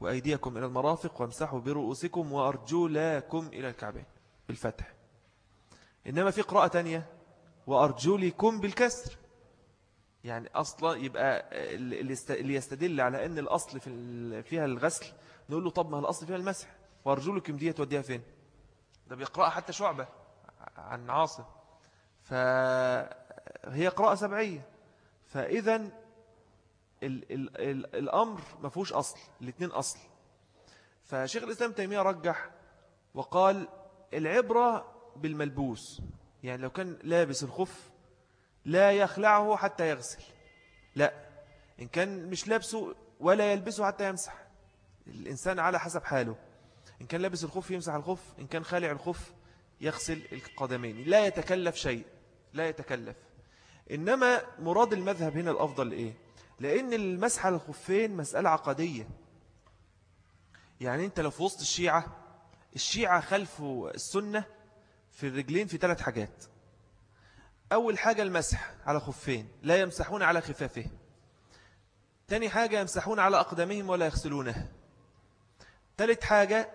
وأيديكم إلى المرافق وامسحوا برؤوسكم وأرجلكم إلى الكعبين بالفتح. إنما في قراءة تانية وأرجلكم بالكسر. يعني أصلا يبقى اللي يستدل على أن الأصل في فيها الغسل نقول له طب ما الأصل فيها المسح وأرجلكم دي توديها فين؟ ده بيقرأ حتى شعبة عن عاصم. فهي قراءة سبعية. فإذا ال ال ال الأمر ما فيهوش أصل الاثنين أصل. فشيخ الإسلام تيمية رجح وقال العبرة بالملبوس. يعني لو كان لابس الخف لا يخلعه حتى يغسل. لا إن كان مش لابسه ولا يلبسه حتى يمسح. الإنسان على حسب حاله. إن كان لابس الخف يمسح الخف إن كان خالع الخف يغسل القدمين. لا يتكلف شيء لا يتكلف. إنما مراد المذهب هنا الأفضل إيه؟ لأن المسح على الخفين مسألة عقدية. يعني أنت لو في وسط الشيعة الشيعة خلفوا السنة في الرجلين في ثلاث حاجات. أول حاجة المسح على خفين لا يمسحون على خفافه تاني حاجة يمسحون على أقدامهم ولا يغسلونه. ثالث حاجة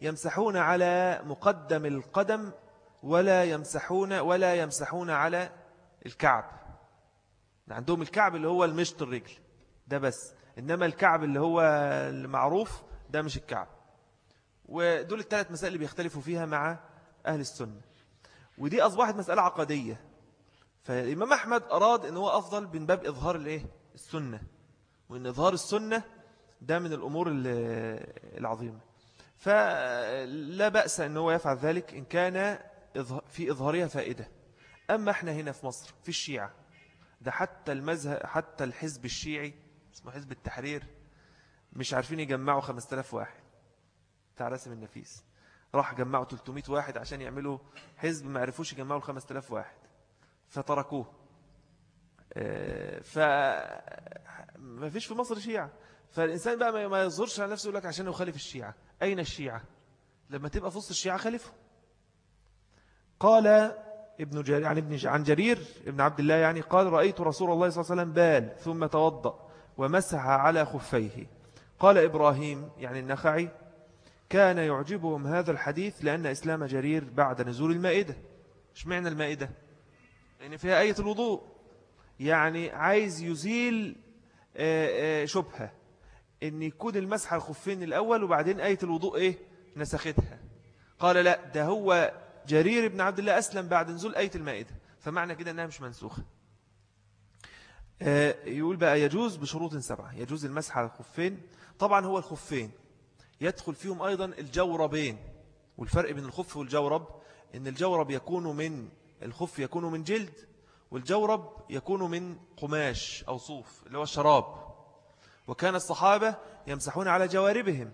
يمسحون على مقدم القدم ولا يمسحون ولا يمسحون على الكعب. عندهم الكعب اللي هو المشط الرجل ده بس. إنما الكعب اللي هو المعروف ده مش الكعب. ودول الثلاث مسائل اللي بيختلفوا فيها مع أهل السنة. ودي أصبحت مسألة عقدية. فالإمام أحمد أراد أنه هو أفضل من باب إظهار الإيه؟ السنة. وأن إظهار السنة ده من الأمور العظيمة. فلا بأس أنه هو يفعل ذلك إن كان في إظهارها فائدة. أما إحنا هنا في مصر في الشيعة ده حتى المذهب حتى الحزب الشيعي اسمه حزب التحرير مش عارفين يجمعوا 5000 واحد. بتاع راسم النفيس. راح جمعوا 300 واحد عشان يعملوا حزب ما عرفوش يجمعوا 5000 واحد. فتركوه. آه، فما فيش في مصر شيعة. فالإنسان بقى ما يظهرش على نفسه يقول لك عشان يخالف الشيعة. أين الشيعة؟ لما تبقى في وسط الشيعة خالفه. قال ابن جرير عن ابن عن جرير ابن عبد الله يعني قال رأيت رسول الله صلى الله عليه وسلم بال ثم توضأ ومسح على خفيه. قال إبراهيم يعني النخعي كان يعجبهم هذا الحديث لأن إسلام جرير بعد نزول المائدة. إيش معنى المائدة؟ لأن فيها آية الوضوء. يعني عايز يزيل آه، آه، شبهة. إن يكون المسح الخفين الأول وبعدين آية الوضوء إيه؟ نسختها. قال لا ده هو جرير بن عبد الله أسلم بعد نزول آية المائدة. فمعنى كده أنها مش منسوخة. آه، يقول بقى يجوز بشروط سبعة. يجوز المسح على الخفين. طبعا هو الخفين. يدخل فيهم أيضا الجوربين. والفرق بين الخف والجورب إن الجورب يكون من الخف يكون من جلد والجورب يكون من قماش أو صوف اللي هو الشراب. وكان الصحابة يمسحون على جواربهم.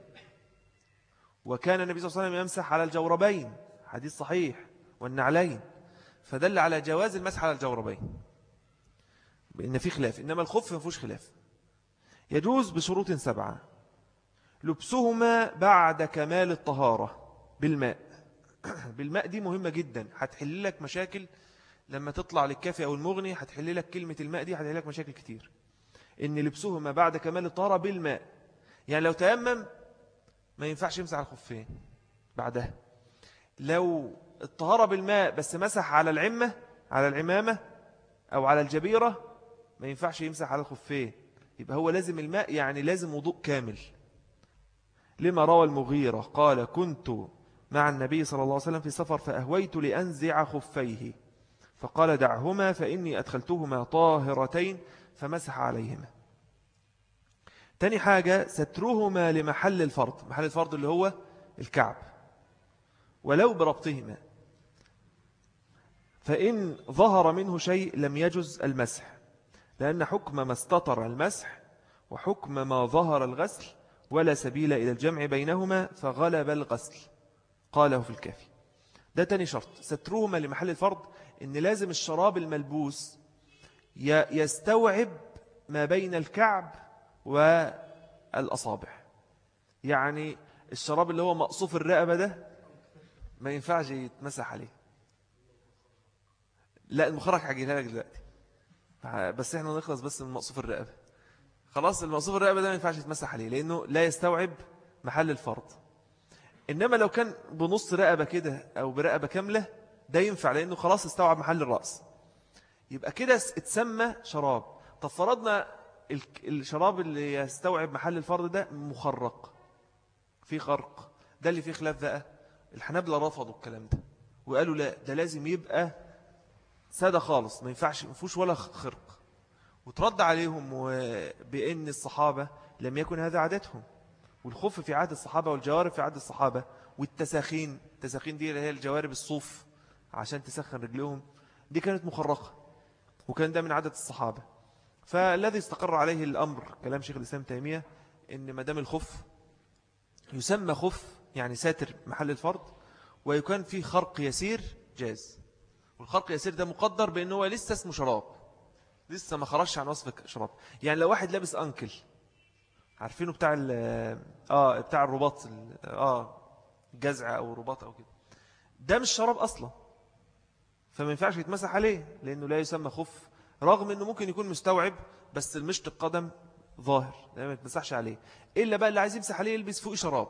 وكان النبي صلى الله عليه وسلم يمسح على الجوربين. حديث صحيح. والنعلين. فدل على جواز المسح على الجوربين. بأن في خلاف. إنما الخف ما فيهوش خلاف. يجوز بشروط سبعة. لبسهما بعد كمال الطهارة بالماء. بالماء دي مهمة جدا. هتحل لك مشاكل لما تطلع للكافي أو المغني هتحل لك كلمة الماء دي هتحل لك مشاكل كتير. إن لبسهما بعد كمال الطهارة بالماء. يعني لو تيمم ما ينفعش يمسح على الخفين بعدها. لو الطهارة بالماء بس مسح على العمة على العمامة أو على الجبيرة ما ينفعش يمسح على الخفين. يبقى هو لازم الماء يعني لازم وضوء كامل. لما روى المغيرة قال كنت مع النبي صلى الله عليه وسلم في سفر فأهويت لأنزع خفيه. فقال دعهما فإني أدخلتهما طاهرتين فمسح عليهما. تاني حاجة سترهما لمحل الفرض محل الفرض اللي هو الكعب. ولو بربطهما. فإن ظهر منه شيء لم يجز المسح لأن حكم ما استطر المسح وحكم ما ظهر الغسل ولا سبيل إلى الجمع بينهما فغلب الغسل. قاله في الكافي. ده تاني شرط. سترهما لمحل الفرض إن لازم الشراب الملبوس يستوعب ما بين الكعب والأصابع. يعني الشراب اللي هو مقصوف الرقبة ده ما ينفعش يتمسح عليه. لا المخرج هجيلها لك دلوقتي. بس إحنا نخلص بس من مقصوف الرقبة. خلاص المقصوف الرقبة ده ما ينفعش يتمسح عليه لأنه لا يستوعب محل الفرض. إنما لو كان بنص رقبة كده أو برقبة كاملة ده ينفع لأنه خلاص استوعب محل الرأس. يبقى كده اتسمى شراب. طب فرضنا الشراب اللي يستوعب محل الفرض ده مخرق. في خرق. ده اللي فيه خلاف بقى. الحنابلة رفضوا الكلام ده. وقالوا لا ده لازم يبقى سادة خالص. ما ينفعش ما فيهوش ولا خرق. وترد عليهم بأن الصحابة لم يكن هذا عادتهم. والخف في عهد الصحابة والجوارب في عهد الصحابة والتساخين. التساخين دي اللي هي الجوارب الصوف عشان تسخن رجلهم دي كانت مخرقة وكان ده من عادة الصحابة. فالذي استقر عليه الأمر كلام شيخ الإسلام تيمية إن مدام الخف يسمى خف يعني ساتر محل الفرض ويكون فيه خرق يسير جاز. والخرق يسير ده مقدر بأنه هو لسه اسمه شراب. لسه ما خرجش عن وصف شراب. يعني لو واحد لابس أنكل عارفينه بتاع ال آه بتاع الرباط آه جزع أو رباط أو كده. ده مش شراب أصلا. فما ينفعش يتمسح عليه لأنه لا يسمى خف رغم إنه ممكن يكون مستوعب بس المشط القدم ظاهر ما يتمسحش عليه. إلا بقى اللي عايز يمسح عليه يلبس فوق شراب.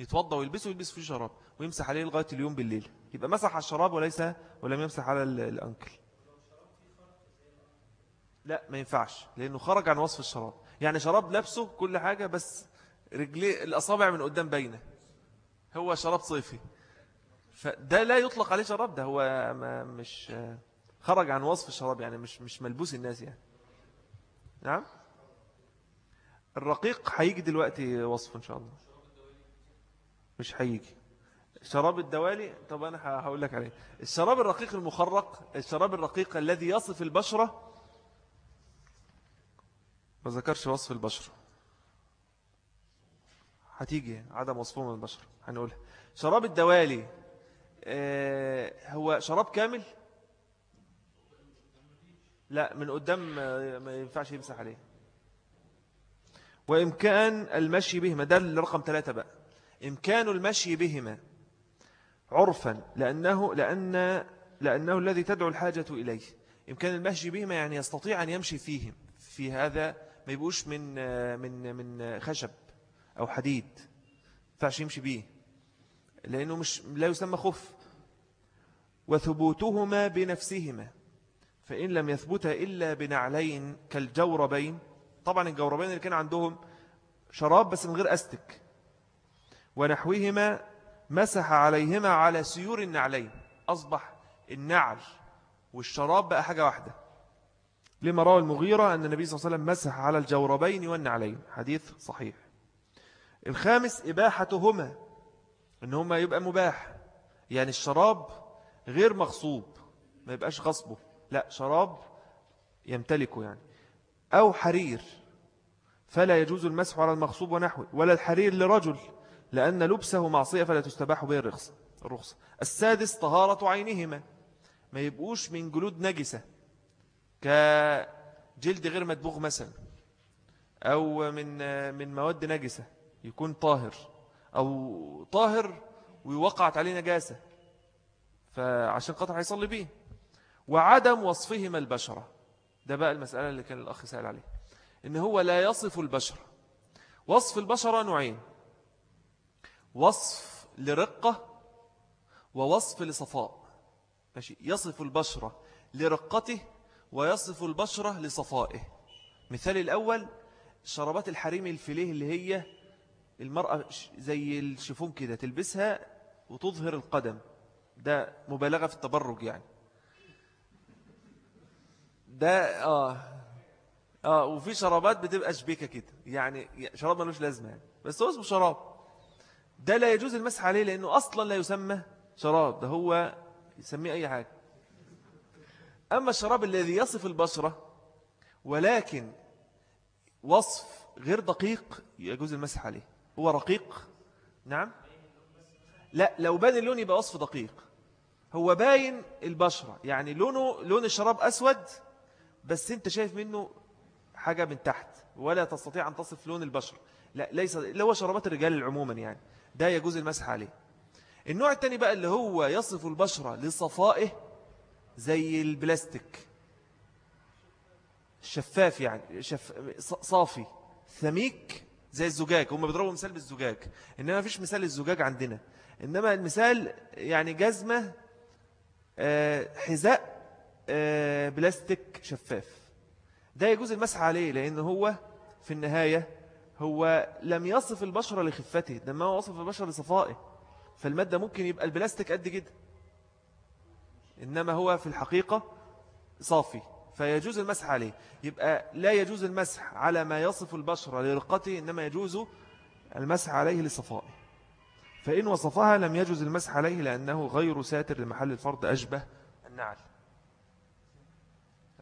يتوضى ويلبسه ويلبس فيه شراب ويمسح عليه لغاية اليوم بالليل. يبقى مسح على الشراب وليس ولم يمسح على الأنكل. لا ما ينفعش لأنه خرج عن وصف الشراب. يعني شراب لابسه كل حاجة بس رجليه الأصابع من قدام باينة. هو شراب صيفي. فده لا يطلق عليه شراب ده هو ما مش خرج عن وصف الشراب يعني مش مش ملبوس الناس يعني. نعم؟ الرقيق هيجي دلوقتي وصفه إن شاء الله. مش هيجي. شراب الدوالي طب أنا هقول لك عليه. الشراب الرقيق المخرق الشراب الرقيق الذي يصف البشرة ما ذكرش وصف البشرة هتيجي عدم وصفه من البشرة هنقولها. شراب الدوالي آه هو شراب كامل؟ لا من قدام ما ينفعش يمسح عليه. وإمكان المشي بهما ده الرقم ثلاثة بقى. إمكان المشي بهما عرفا لأنه, لأن لأنه الذي تدعو الحاجة إليه. إمكان المشي بهما يعني يستطيع أن يمشي فيهم في هذا ما يبقوش من من من خشب أو حديد فعش يمشي بيه لأنه مش لا يسمى خف. وثبوتهما بنفسهما فإن لم يثبت إلا بنعلين كالجوربين. طبعا الجوربين اللي كان عندهم شراب بس من غير أستك. ونحوهما مسح عليهما على سيور النعلين أصبح النعل والشراب بقى حاجة واحدة. لما روى المغيرة أن النبي صلى الله عليه وسلم مسح على الجوربين والنعلين حديث صحيح. الخامس إباحتهما. أن هما يبقى مباح. يعني الشراب غير مغصوب. ما يبقاش غصبه. لا شراب يمتلكه يعني. أو حرير. فلا يجوز المسح على المغصوب ونحوه. ولا الحرير لرجل. لأن لبسه معصية فلا تستباح به الرخصة. الرخصة. السادس طهارة عينهما. ما يبقوش من جلود نجسة. كجلد غير مدبوغ مثلا أو من من مواد نجسة يكون طاهر أو طاهر ووقعت عليه نجاسة فعشان قطع هيصلي به وعدم وصفهما البشرة. ده بقى المسألة اللي كان الأخ سأل عليه إن هو لا يصف البشرة. وصف البشرة نوعين. وصف لرقة ووصف لصفاء. ماشي. يصف البشرة لرقته ويصف البشرة لصفائه. مثال الأول شربات الحريم الفليه اللي هي المرأة زي الشفون كده تلبسها وتظهر القدم. ده مبالغة في التبرج يعني. ده آه آه وفي شرابات بتبقى شبيكة كده. يعني شراب ملوش لازمة يعني. بس هو اسمه شراب. ده لا يجوز المسح عليه لأنه أصلا لا يسمى شراب. ده هو يسميه أي حاجة. أما الشراب الذي يصف البشرة ولكن وصف غير دقيق يجوز المسح عليه. هو رقيق؟ نعم. لا لو بان اللون يبقى وصف دقيق. هو باين البشرة يعني لونه لون الشراب أسود بس أنت شايف منه حاجة من تحت ولا تستطيع أن تصف لون البشرة. لا ليس اللي هو شرابات الرجال عموما يعني. ده يجوز المسح عليه. النوع الثاني بقى اللي هو يصف البشرة لصفائه زي البلاستيك. شفاف يعني شف... صافي. ثميك زي الزجاج. هم بيضربوا مثال بالزجاج. إنما فيش مثال للزجاج عندنا. إنما المثال يعني جزمة آه، حذاء آه، بلاستيك شفاف. ده يجوز المسح عليه لأن هو في النهاية هو لم يصف البشرة لخفته إنما هو وصف البشرة لصفائه. فالمادة ممكن يبقى البلاستيك قد كده إنما هو في الحقيقة صافي فيجوز المسح عليه. يبقى لا يجوز المسح على ما يصف البشرة لرقته إنما يجوز المسح عليه لصفائه. فإن وصفها لم يجوز المسح عليه لأنه غير ساتر لمحل الفرد أشبه النعل.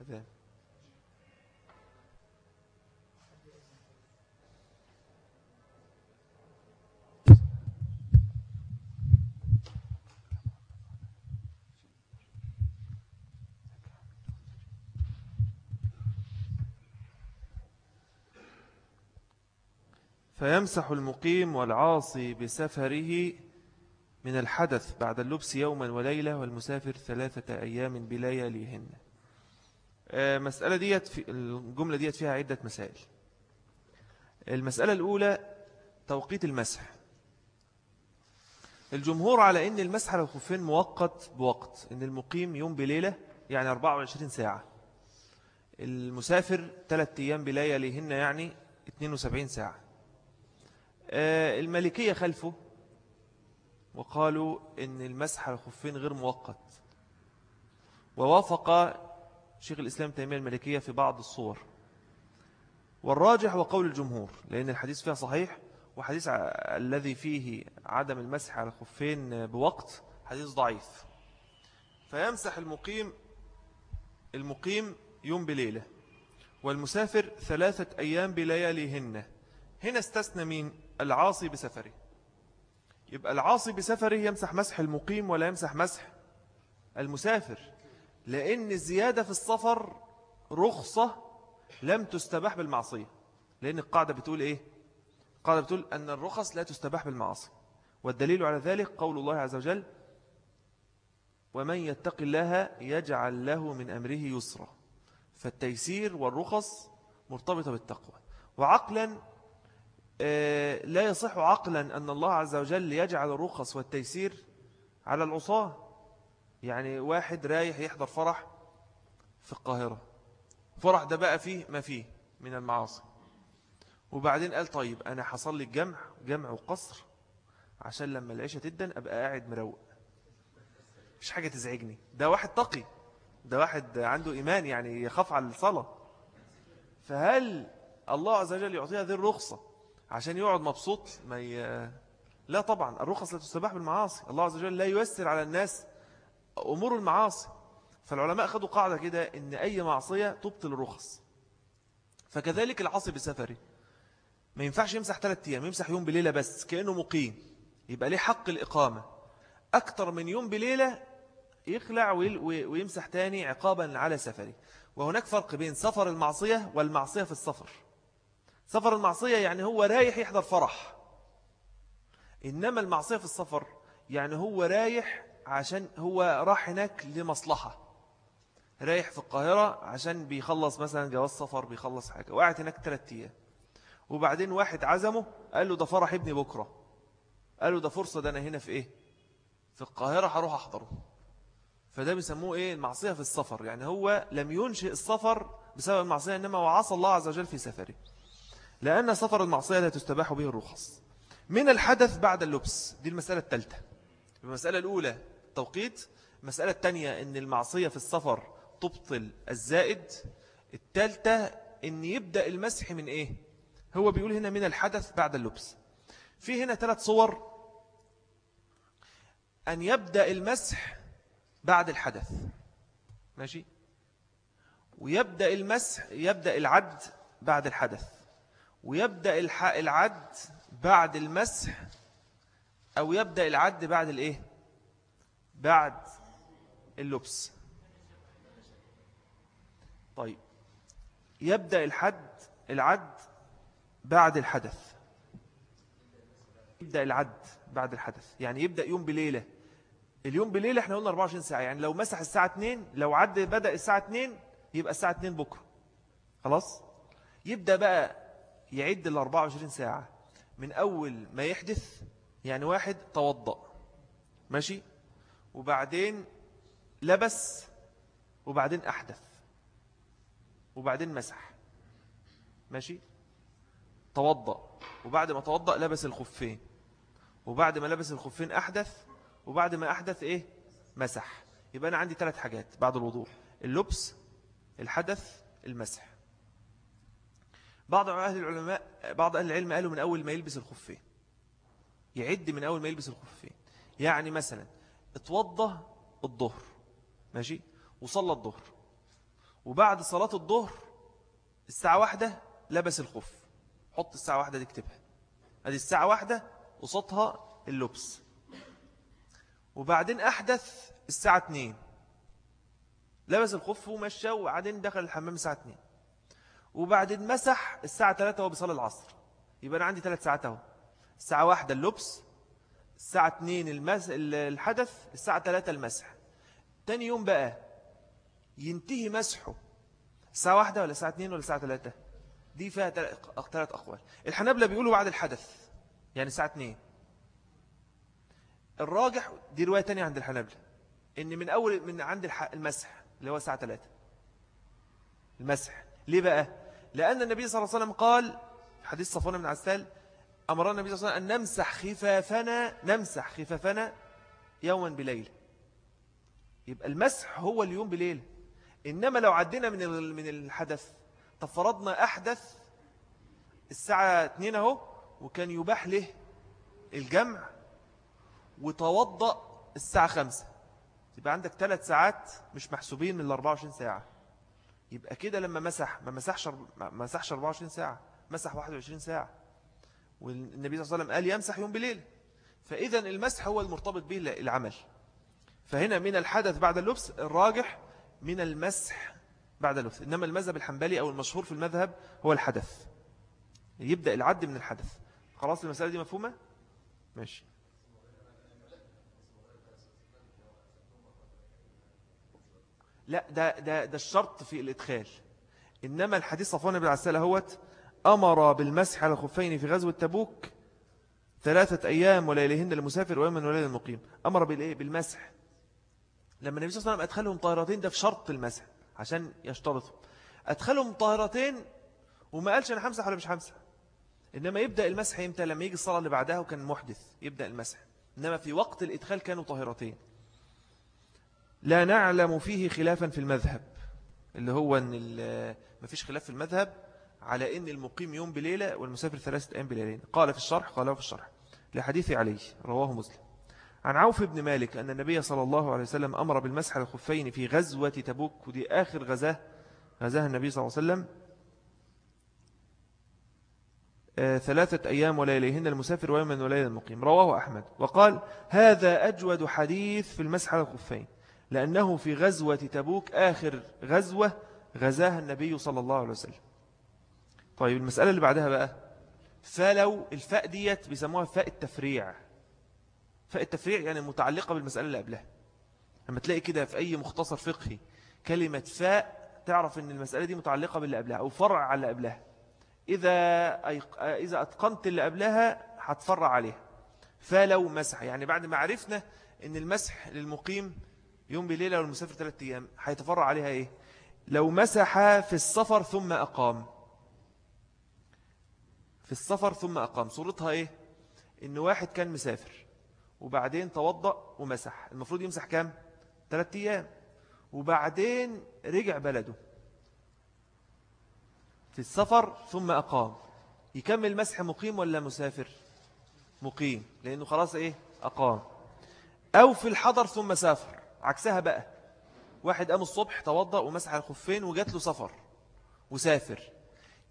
هذا فيمسح المقيم والعاصي بسفره من الحدث بعد اللبس يوما وليلة والمسافر ثلاثة أيام بلياليهن. آه، مسألة ديت في الجملة ديت فيها عدة مسائل. المسألة الأولى توقيت المسح. الجمهور على أن المسح على الخفين مؤقت بوقت أن المقيم يوم بليلة يعني 24 ساعة. المسافر 3 أيام بلياليهن يعني 72 ساعة. الملكية خلفه وقالوا أن المسح على الخفين غير مؤقت. ووافق شيخ الإسلام تيمية الملكية في بعض الصور. والراجح وقول الجمهور لأن الحديث فيها صحيح وحديث الذي فيه عدم المسح على الخفين بوقت حديث ضعيف. فيمسح المقيم المقيم يوم بليلة والمسافر ثلاثة أيام بلياليهن. هنا استثنى مين؟ العاصي بسفره. يبقى العاصي بسفره يمسح مسح المقيم ولا يمسح مسح المسافر. لأن الزيادة في السفر رخصة لم تستباح بالمعصية. لأن القاعدة بتقول إيه؟ القاعدة بتقول أن الرخص لا تستباح بالمعاصي. والدليل على ذلك قول الله عز وجل ومن يتق الله يجعل له من أمره يسرا. فالتيسير والرخص مرتبطة بالتقوى. وعقلا لا يصح عقلا أن الله عز وجل يجعل الرخص والتيسير على العصاة. يعني واحد رايح يحضر فرح في القاهرة. فرح ده بقى فيه ما فيه من المعاصي. وبعدين قال طيب أنا حصل لي الجمع جمع وقصر عشان لما العيشة تدن أبقى قاعد مروق. مش حاجة تزعجني. ده واحد تقي. ده واحد عنده إيمان يعني يخاف على الصلاة. فهل الله عز وجل يعطيها هذه الرخصة؟ عشان يقعد مبسوط ما ي... لا طبعا الرخص لا تستباح بالمعاصي. الله عز وجل لا ييسر على الناس أمور المعاصي. فالعلماء أخذوا قاعدة كده إن أي معصية تبطل الرخص. فكذلك العاصي بسفره. ما ينفعش يمسح ثلاثة أيام يمسح يوم بليلة بس كأنه مقيم. يبقى ليه حق الإقامة. أكتر من يوم بليلة يخلع ويمسح تاني عقابا على سفره. وهناك فرق بين سفر المعصية والمعصية في السفر. سفر المعصية يعني هو رايح يحضر فرح. إنما المعصية في السفر يعني هو رايح عشان هو راح هناك لمصلحة. رايح في القاهرة عشان بيخلص مثلا جواز سفر بيخلص حاجة. وقعت هناك ثلاثة أيام. وبعدين واحد عزمه قال له ده فرح ابني بكرة. قال له ده فرصة ده أنا هنا في إيه؟ في القاهرة هروح أحضره. فده بيسموه إيه؟ المعصية في السفر. يعني هو لم ينشئ السفر بسبب المعصية إنما وعصى الله عز وجل في سفره. لأن سفر المعصية لا تستباح به الرخص. من الحدث بعد اللبس دي المسألة الثالثة. المسألة الأولى توقيت المسألة الثانية أن المعصية في السفر تبطل الزائد الثالثة أن يبدأ المسح من إيه؟ هو بيقول هنا من الحدث بعد اللبس. في هنا ثلاث صور أن يبدأ المسح بعد الحدث. ماشي؟ ويبدأ المسح يبدأ العد بعد الحدث. ويبدأ العد بعد المسح أو يبدأ العد بعد الإيه؟ بعد اللبس. طيب يبدأ الحد العد بعد الحدث. يبدأ العد بعد الحدث. يعني يبدأ يوم بليلة. اليوم بليلة إحنا قلنا 24 ساعة. يعني لو مسح الساعة 2 لو عد بدأ الساعة 2 يبقى الساعة 2 بكرة. خلاص؟ يبدأ بقى يعد ال 24 ساعة. من أول ما يحدث يعني واحد توضأ. ماشي؟ وبعدين لبس وبعدين أحدث. وبعدين مسح. ماشي؟ توضأ. وبعد ما توضأ لبس الخفين. وبعد ما لبس الخفين أحدث. وبعد ما أحدث إيه؟ مسح. يبقى أنا عندي ثلاث حاجات بعد الوضوء اللبس الحدث المسح. بعض أهل العلماء بعض أهل العلم قالوا من أول ما يلبس الخفين. يعد من أول ما يلبس الخفين. يعني مثلا اتوضى الظهر ماشي؟ وصلى الظهر. وبعد صلاة الظهر الساعة واحدة لبس الخف. حط الساعة واحدة دي اكتبها. أدي الساعة واحدة وسطها اللبس. وبعدين أحدث الساعة اثنين لبس الخف ومشى وبعدين دخل الحمام الساعة اثنين وبعد مسح الساعة 3 هو بيصلي العصر. يبقى أنا عندي 3 ساعات أهو. الساعة 1 اللبس الساعة 2 المس... الحدث الساعة 3 المسح. تاني يوم بقى ينتهي مسحه. الساعة 1 ولا الساعة 2 ولا الساعة 3 دي فيها ثلاث أقوال. الحنابلة بيقولوا بعد الحدث يعني الساعة 2 الراجح دي رواية تانية عند الحنابلة إن من أول من عند المسح اللي هو الساعة 3 المسح. ليه بقى؟ لأن النبي صلى الله عليه وسلم قال حديث صفوان بن عسال أمرنا النبي صلى الله عليه وسلم أن نمسح خفافنا نمسح خفافنا يوما بليلة يبقى المسح هو اليوم بليلة إنما لو عدينا من من الحدث تفرضنا أحدث الساعة 2 أهو وكان يباح له الجمع وتوضأ الساعة 5 يبقى عندك ثلاث ساعات مش محسوبين من ال 24 ساعة. يبقى كده لما مسح ما مسحش ما مسحش 24 ساعة مسح 21 ساعة. والنبي صلى الله عليه وسلم قال يمسح يوم بليل. فإذا المسح هو المرتبط به العمل. فهنا من الحدث بعد اللبس الراجح من المسح بعد اللبس. إنما المذهب الحنبلي أو المشهور في المذهب هو الحدث. يبدأ العد من الحدث. خلاص المسألة دي مفهومة؟ ماشي. لا ده, ده, ده الشرط في الإدخال. إنما الحديث صفوان بن عسال هوت أمر بالمسح على الخفين في غزوة تبوك ثلاثة أيام وليلهن للمسافر ويوما وليل المقيم. أمر بالإيه؟ بالمسح. لما النبي صلى الله عليه وسلم أدخلهم طاهرتين ده في شرط المسح عشان يشترطوا أدخلهم طاهرتين وما قالش أنا همسح ولا مش همسح إنما يبدأ المسح إمتى؟ لما يجي الصلاة اللي بعدها وكان محدث يبدأ المسح. إنما في وقت الإدخال كانوا طاهرتين. لا نعلم فيه خلافا في المذهب اللي هو أن ما فيش خلاف في المذهب على أن المقيم يوم بليلة والمسافر ثلاثة أيام بليلين. قال في الشرح قاله في الشرح لحديث علي رواه مسلم. عن عوف بن مالك أن النبي صلى الله عليه وسلم أمر بالمسح الخفين في غزوة تبوك ودي آخر غزاة غزاها النبي صلى الله عليه وسلم. آه، ثلاثة أيام وليليهن المسافر ويوما وليلة المقيم. رواه أحمد. وقال هذا أجود حديث في المسح الخفين. لأنه في غزوة تبوك آخر غزوة غزاها النبي صلى الله عليه وسلم. طيب المسألة اللي بعدها بقى فلو الفاء ديت بيسموها فاء التفريع. فاء التفريع يعني متعلقة بالمسألة اللي قبلها. لما تلاقي كده في أي مختصر فقهي كلمة فاء تعرف أن المسألة دي متعلقة باللي قبلها أو فرع على اللي قبلها. إذا, إذا أتقنت اللي قبلها هتفرع عليها. فلو مسح. يعني بعد ما عرفنا أن المسح للمقيم يوم بليلة والمسافر ثلاثة أيام هيتفرع عليها إيه؟ لو مسح في السفر ثم أقام. في السفر ثم أقام. صورتها إيه؟ إن واحد كان مسافر وبعدين توضأ ومسح. المفروض يمسح كام؟ ثلاثة أيام. وبعدين رجع بلده. في السفر ثم أقام. يكمل مسح مقيم ولا مسافر؟ مقيم. لأنه خلاص إيه؟ أقام. أو في الحضر ثم سافر. عكسها بقى. واحد قام الصبح توضأ ومسح الخفين وجات له سفر وسافر.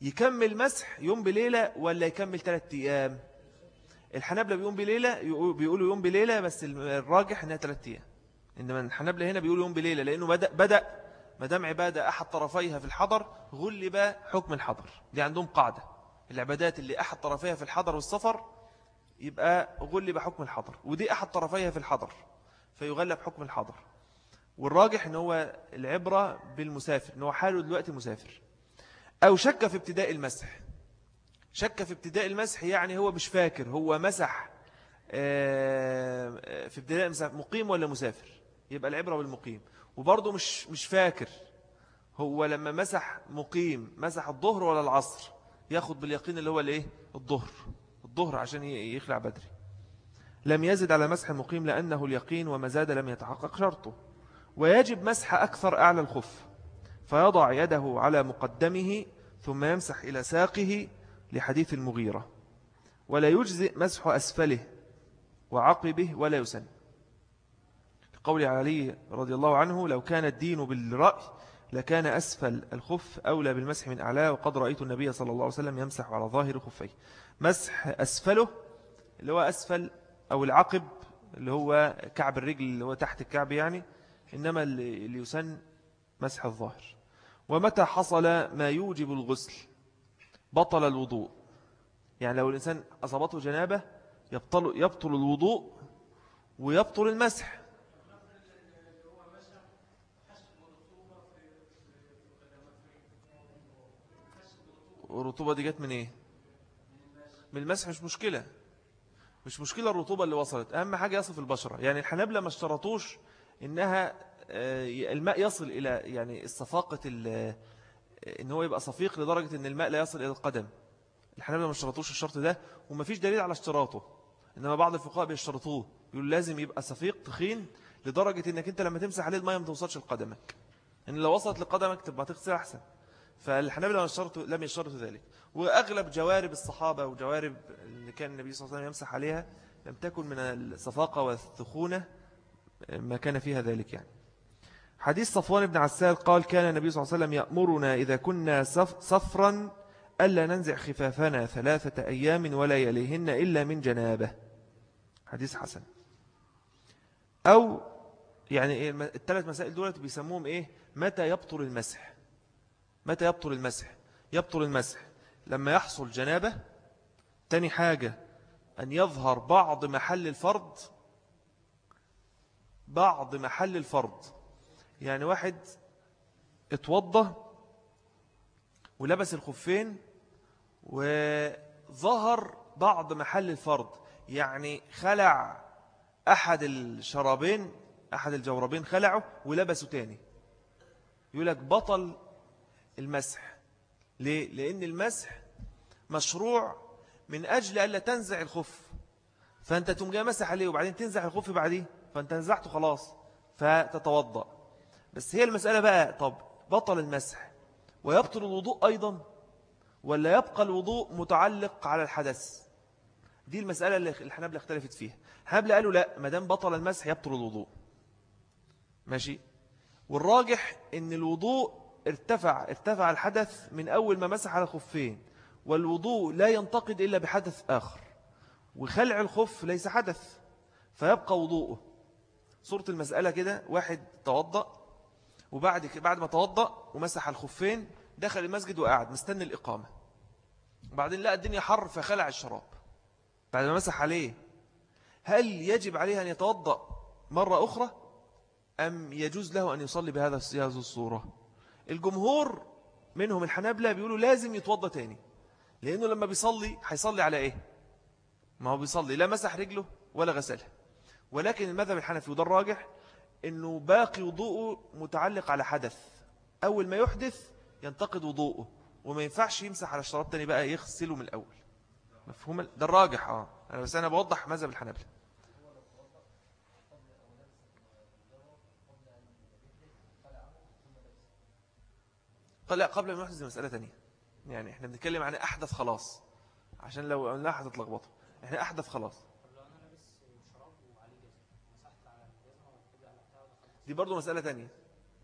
يكمل مسح يوم بليلة ولا يكمل ثلاثة أيام؟ الحنابلة بيوم بليلة بيقولوا يوم بليلة بس الراجح إنها ثلاثة أيام. إنما الحنابلة هنا بيقولوا يوم بليلة لأنه بدأ, بدأ مدام عبادة أحد طرفيها في الحضر غلب حكم الحضر. دي عندهم قاعدة. العبادات اللي أحد طرفيها في الحضر والسفر يبقى غلب حكم الحضر. ودي أحد طرفيها في الحضر. فيغلب حكم الحضر والراجح إن هو العبرة بالمسافر إن هو حاله دلوقتي مسافر. أو شك في ابتداء المسح. شك في ابتداء المسح يعني هو مش فاكر هو مسح آه، في ابتداء المسح مقيم ولا مسافر؟ يبقى العبرة بالمقيم. وبرضه مش مش فاكر هو لما مسح مقيم مسح الظهر ولا العصر؟ ياخد باليقين اللي هو الإيه؟ الظهر. الظهر عشان يخلع بدري. لم يزد على مسح المقيم لأنه اليقين وما زاد لم يتحقق شرطه. ويجب مسح أكثر أعلى الخف فيضع يده على مقدمه ثم يمسح إلى ساقه لحديث المغيرة. ولا يجزئ مسح أسفله وعقبه ولا يسن. قول علي رضي الله عنه لو كان الدين بالرأي لكان أسفل الخف أولى بالمسح من أعلاه وقد رأيت النبي صلى الله عليه وسلم يمسح على ظاهر خفيه. مسح أسفله اللي هو أسفل أو العقب اللي هو كعب الرجل اللي هو تحت الكعب يعني إنما اللي يسن مسح الظاهر. ومتى حصل ما يوجب الغسل؟ بطل الوضوء. يعني لو الإنسان أصابته جنابة يبطل, يبطل الوضوء ويبطل المسح. الرطوبة دي جت من إيه من المسح مش مشكلة. مش مشكلة الرطوبة اللي وصلت. أهم حاجة يصف البشرة. يعني الحنابلة ما اشترطوش إنها آه، الماء يصل إلى يعني الصفاقة إن هو يبقى صفيق لدرجة إن الماء لا يصل إلى القدم. الحنابلة ما اشترطوش الشرط ده وما فيش دليل على اشتراطه. إنما بعض الفقهاء بيشترطوه. يقول لازم يبقى صفيق تخين لدرجة إنك أنت لما تمسح عليه الماء ما توصلش لقدمك. إن لو وصلت لقدمك تبقى تغسل أحسن. فالحنابلة لم يشترطوا ذلك. وأغلب جوارب الصحابة وجوارب اللي كان النبي صلى الله عليه وسلم يمسح عليها لم تكن من الصفاقة والثخونة ما كان فيها ذلك يعني. حديث صفوان بن عسال قال كان النبي صلى الله عليه وسلم يأمرنا إذا كنا صفرا ألا ننزع خفافنا ثلاثة أيام ولا يليهن إلا من جنابه. حديث حسن. أو يعني الثلاث مسائل دولت بيسموهم إيه؟ متى يبطل المسح؟ متى يبطل المسح؟ يبطل المسح. لما يحصل جنابة تاني حاجة أن يظهر بعض محل الفرض بعض محل الفرض يعني واحد اتوضى ولبس الخفين وظهر بعض محل الفرض يعني خلع أحد الشرابين أحد الجوربين خلعه ولبسه تاني. يقول لك بطل المسح. ليه؟ لأن المسح مشروع من أجل ألا تنزع الخف. فأنت تم جاي مسح عليه وبعدين تنزع الخف بعديه فأنت نزعته خلاص فتتوضأ. بس هي المسألة بقى طب بطل المسح ويبطل الوضوء أيضا ولا يبقى الوضوء متعلق على الحدث؟ دي المسألة اللي الحنابلة اختلفت فيها. الحنابلة قالوا لا مدام بطل المسح يبطل الوضوء. ماشي؟ والراجح إن الوضوء ارتفع ارتفع الحدث من أول ما مسح على الخفين والوضوء لا ينتقد إلا بحدث آخر وخلع الخف ليس حدث فيبقى وضوءه. صورة المسألة كده واحد توضأ وبعد بعد ما توضأ ومسح الخفين دخل المسجد وقعد مستني الإقامة. وبعدين لقى الدنيا حر فخلع الشراب. بعد ما مسح عليه هل يجب عليه أن يتوضأ مرة أخرى؟ أم يجوز له أن يصلي بهذا الصورة؟ الجمهور منهم الحنابلة بيقولوا لازم يتوضى تاني. لأنه لما بيصلي هيصلي على إيه؟ ما هو بيصلي لا مسح رجله ولا غسلها. ولكن المذهب الحنفي وده الراجح أنه باقي وضوءه متعلق على حدث. أول ما يحدث ينتقد وضوءه وما ينفعش يمسح على الشراب تاني بقى يغسله من الأول. مفهوم ده الراجح آه. أنا بس أنا بوضح مذهب الحنابلة. لا قبل ما نحدث مسألة تانية. يعني إحنا بنتكلم عن أحدث خلاص. عشان لو قلنا هتتلخبطوا إحنا أحدث خلاص. دي برضو مسألة تانية.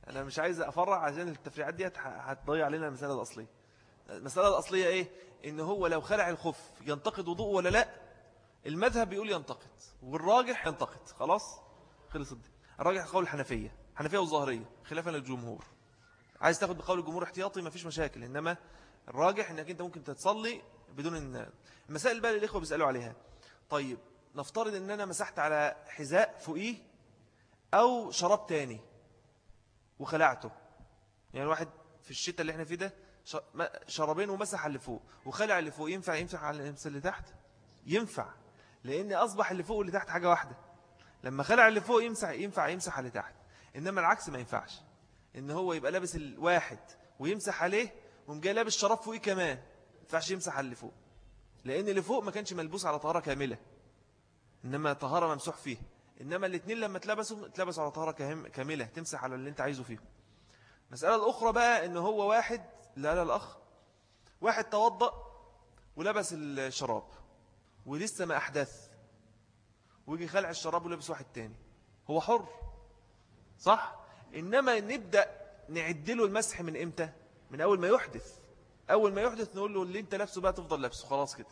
أنا مش عايز أفرع عشان التفريعات دي هتضيع علينا المسألة الأصلية. المسألة الأصلية إيه؟ إن هو لو خلع الخف ينتقد وضوء ولا لأ؟ المذهب بيقول ينتقد والراجح ينتقد. خلاص؟ خلص الدين الراجح قول الحنفية. حنفية والظاهرية. خلافا للجمهور. عايز تاخد بقول الجمهور احتياطي ما فيش مشاكل. إنما الراجح إنك أنت ممكن تتصلي بدون إن المسائل بقى الإخوة بيسألوا عليها. طيب نفترض إن أنا مسحت على حذاء فوقيه أو شراب تاني وخلعته. يعني واحد في الشتاء اللي إحنا فيه ده شرابين ومسح اللي فوق وخلع اللي فوق ينفع يمسح على اللي تحت؟ ينفع. لأن أصبح اللي فوق واللي تحت حاجة واحدة. لما خلع اللي فوق يمسح ينفع يمسح اللي تحت. إنما العكس ما ينفعش. إن هو يبقى لابس الواحد ويمسح عليه ومجي جاي لابس شراب فوقيه كمان. ما ينفعش يمسح على اللي فوق. لأن اللي فوق ما كانش ملبوس على طهارة كاملة. إنما طهارة ممسوح فيه. إنما الاثنين لما اتلبسوا اتلبسوا على طهارة كاملة. تمسح على اللي أنت عايزه فيه المسألة الأخرى بقى إن هو واحد لا لا الأخ واحد توضأ ولبس الشراب ولسه ما أحدث. ويجي خلع الشراب ولبس واحد تاني. هو حر. صح؟ إنما نبدأ نعدله المسح من إمتى؟ من أول ما يحدث. أول ما يحدث نقول له اللي أنت لابسه بقى تفضل لابسه. خلاص كده.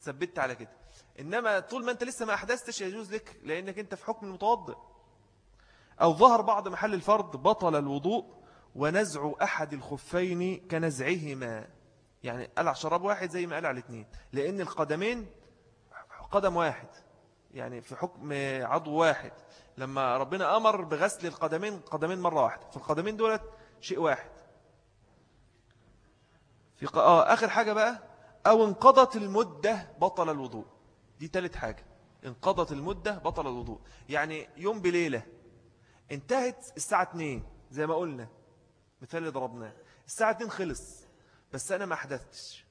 ثبت على كده. إنما طول ما أنت لسه ما أحدثتش يجوز لك لأنك أنت في حكم المتوضئ. أو ظهر بعض محل الفرض بطل الوضوء ونزع أحد الخفين كنزعهما. يعني قلع شراب واحد زي ما قلع الاثنين. لأن القدمين قدم واحد. يعني في حكم عضو واحد. لما ربنا أمر بغسل القدمين قدمين مرة واحدة. فالقدمين دولت شيء واحد. في ق... آه آخر حاجة بقى أو انقضت المدة بطل الوضوء. دي تالت حاجة. انقضت المدة بطل الوضوء. يعني يوم بليلة انتهت الساعة 2 زي ما قلنا. مثال اللي ضربناه. الساعة 2 خلص بس أنا ما أحدثتش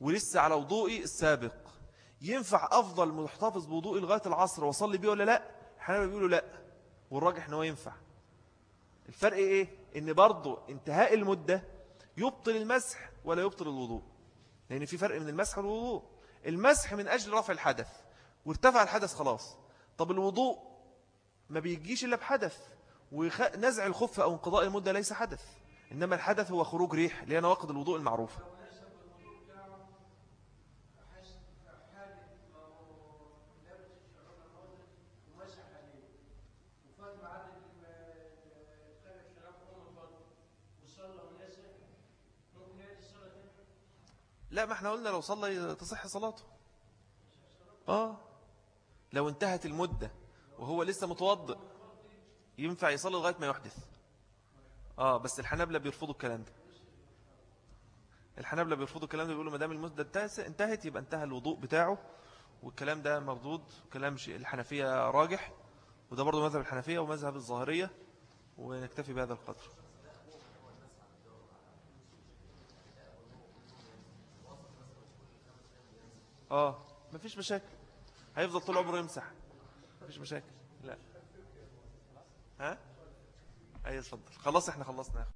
ولسه على وضوئي السابق. ينفع أفضل محتفظ بوضوئي لغاية العصر وصلي بيه ولا لأ؟ حنابل بيقولوا لأ. والراجح أنه ينفع. الفرق إيه؟ إن برضو انتهاء المدة يبطل المسح ولا يبطل الوضوء. لأن في فرق من المسح والوضوء. المسح من أجل رفع الحدث. وارتفع الحدث خلاص. طب الوضوء ما بيجيش إلا بحدث. ونزع الخف أو انقضاء المدة ليس حدث. إنما الحدث هو خروج ريح هي نواقض الوضوء المعروفة. لا ما إحنا قلنا لو صلى تصح صلاته. آه. لو انتهت المدة وهو لسه متوضئ ينفع يصلي لغاية ما يحدث. آه بس الحنابلة بيرفضوا الكلام ده. الحنابلة بيرفضوا الكلام ده بيقولوا ما دام المدة انتهت يبقى انتهى الوضوء بتاعه. والكلام ده مردود كلام الحنفية راجح. وده برضو مذهب الحنفية ومذهب الظاهرية. ونكتفي بهذا القدر. آه مفيش مشاكل. هيفضل طول عمره يمسح. مفيش مشاكل. لا. ها؟ أي اتفضل. خلاص إحنا خلصنا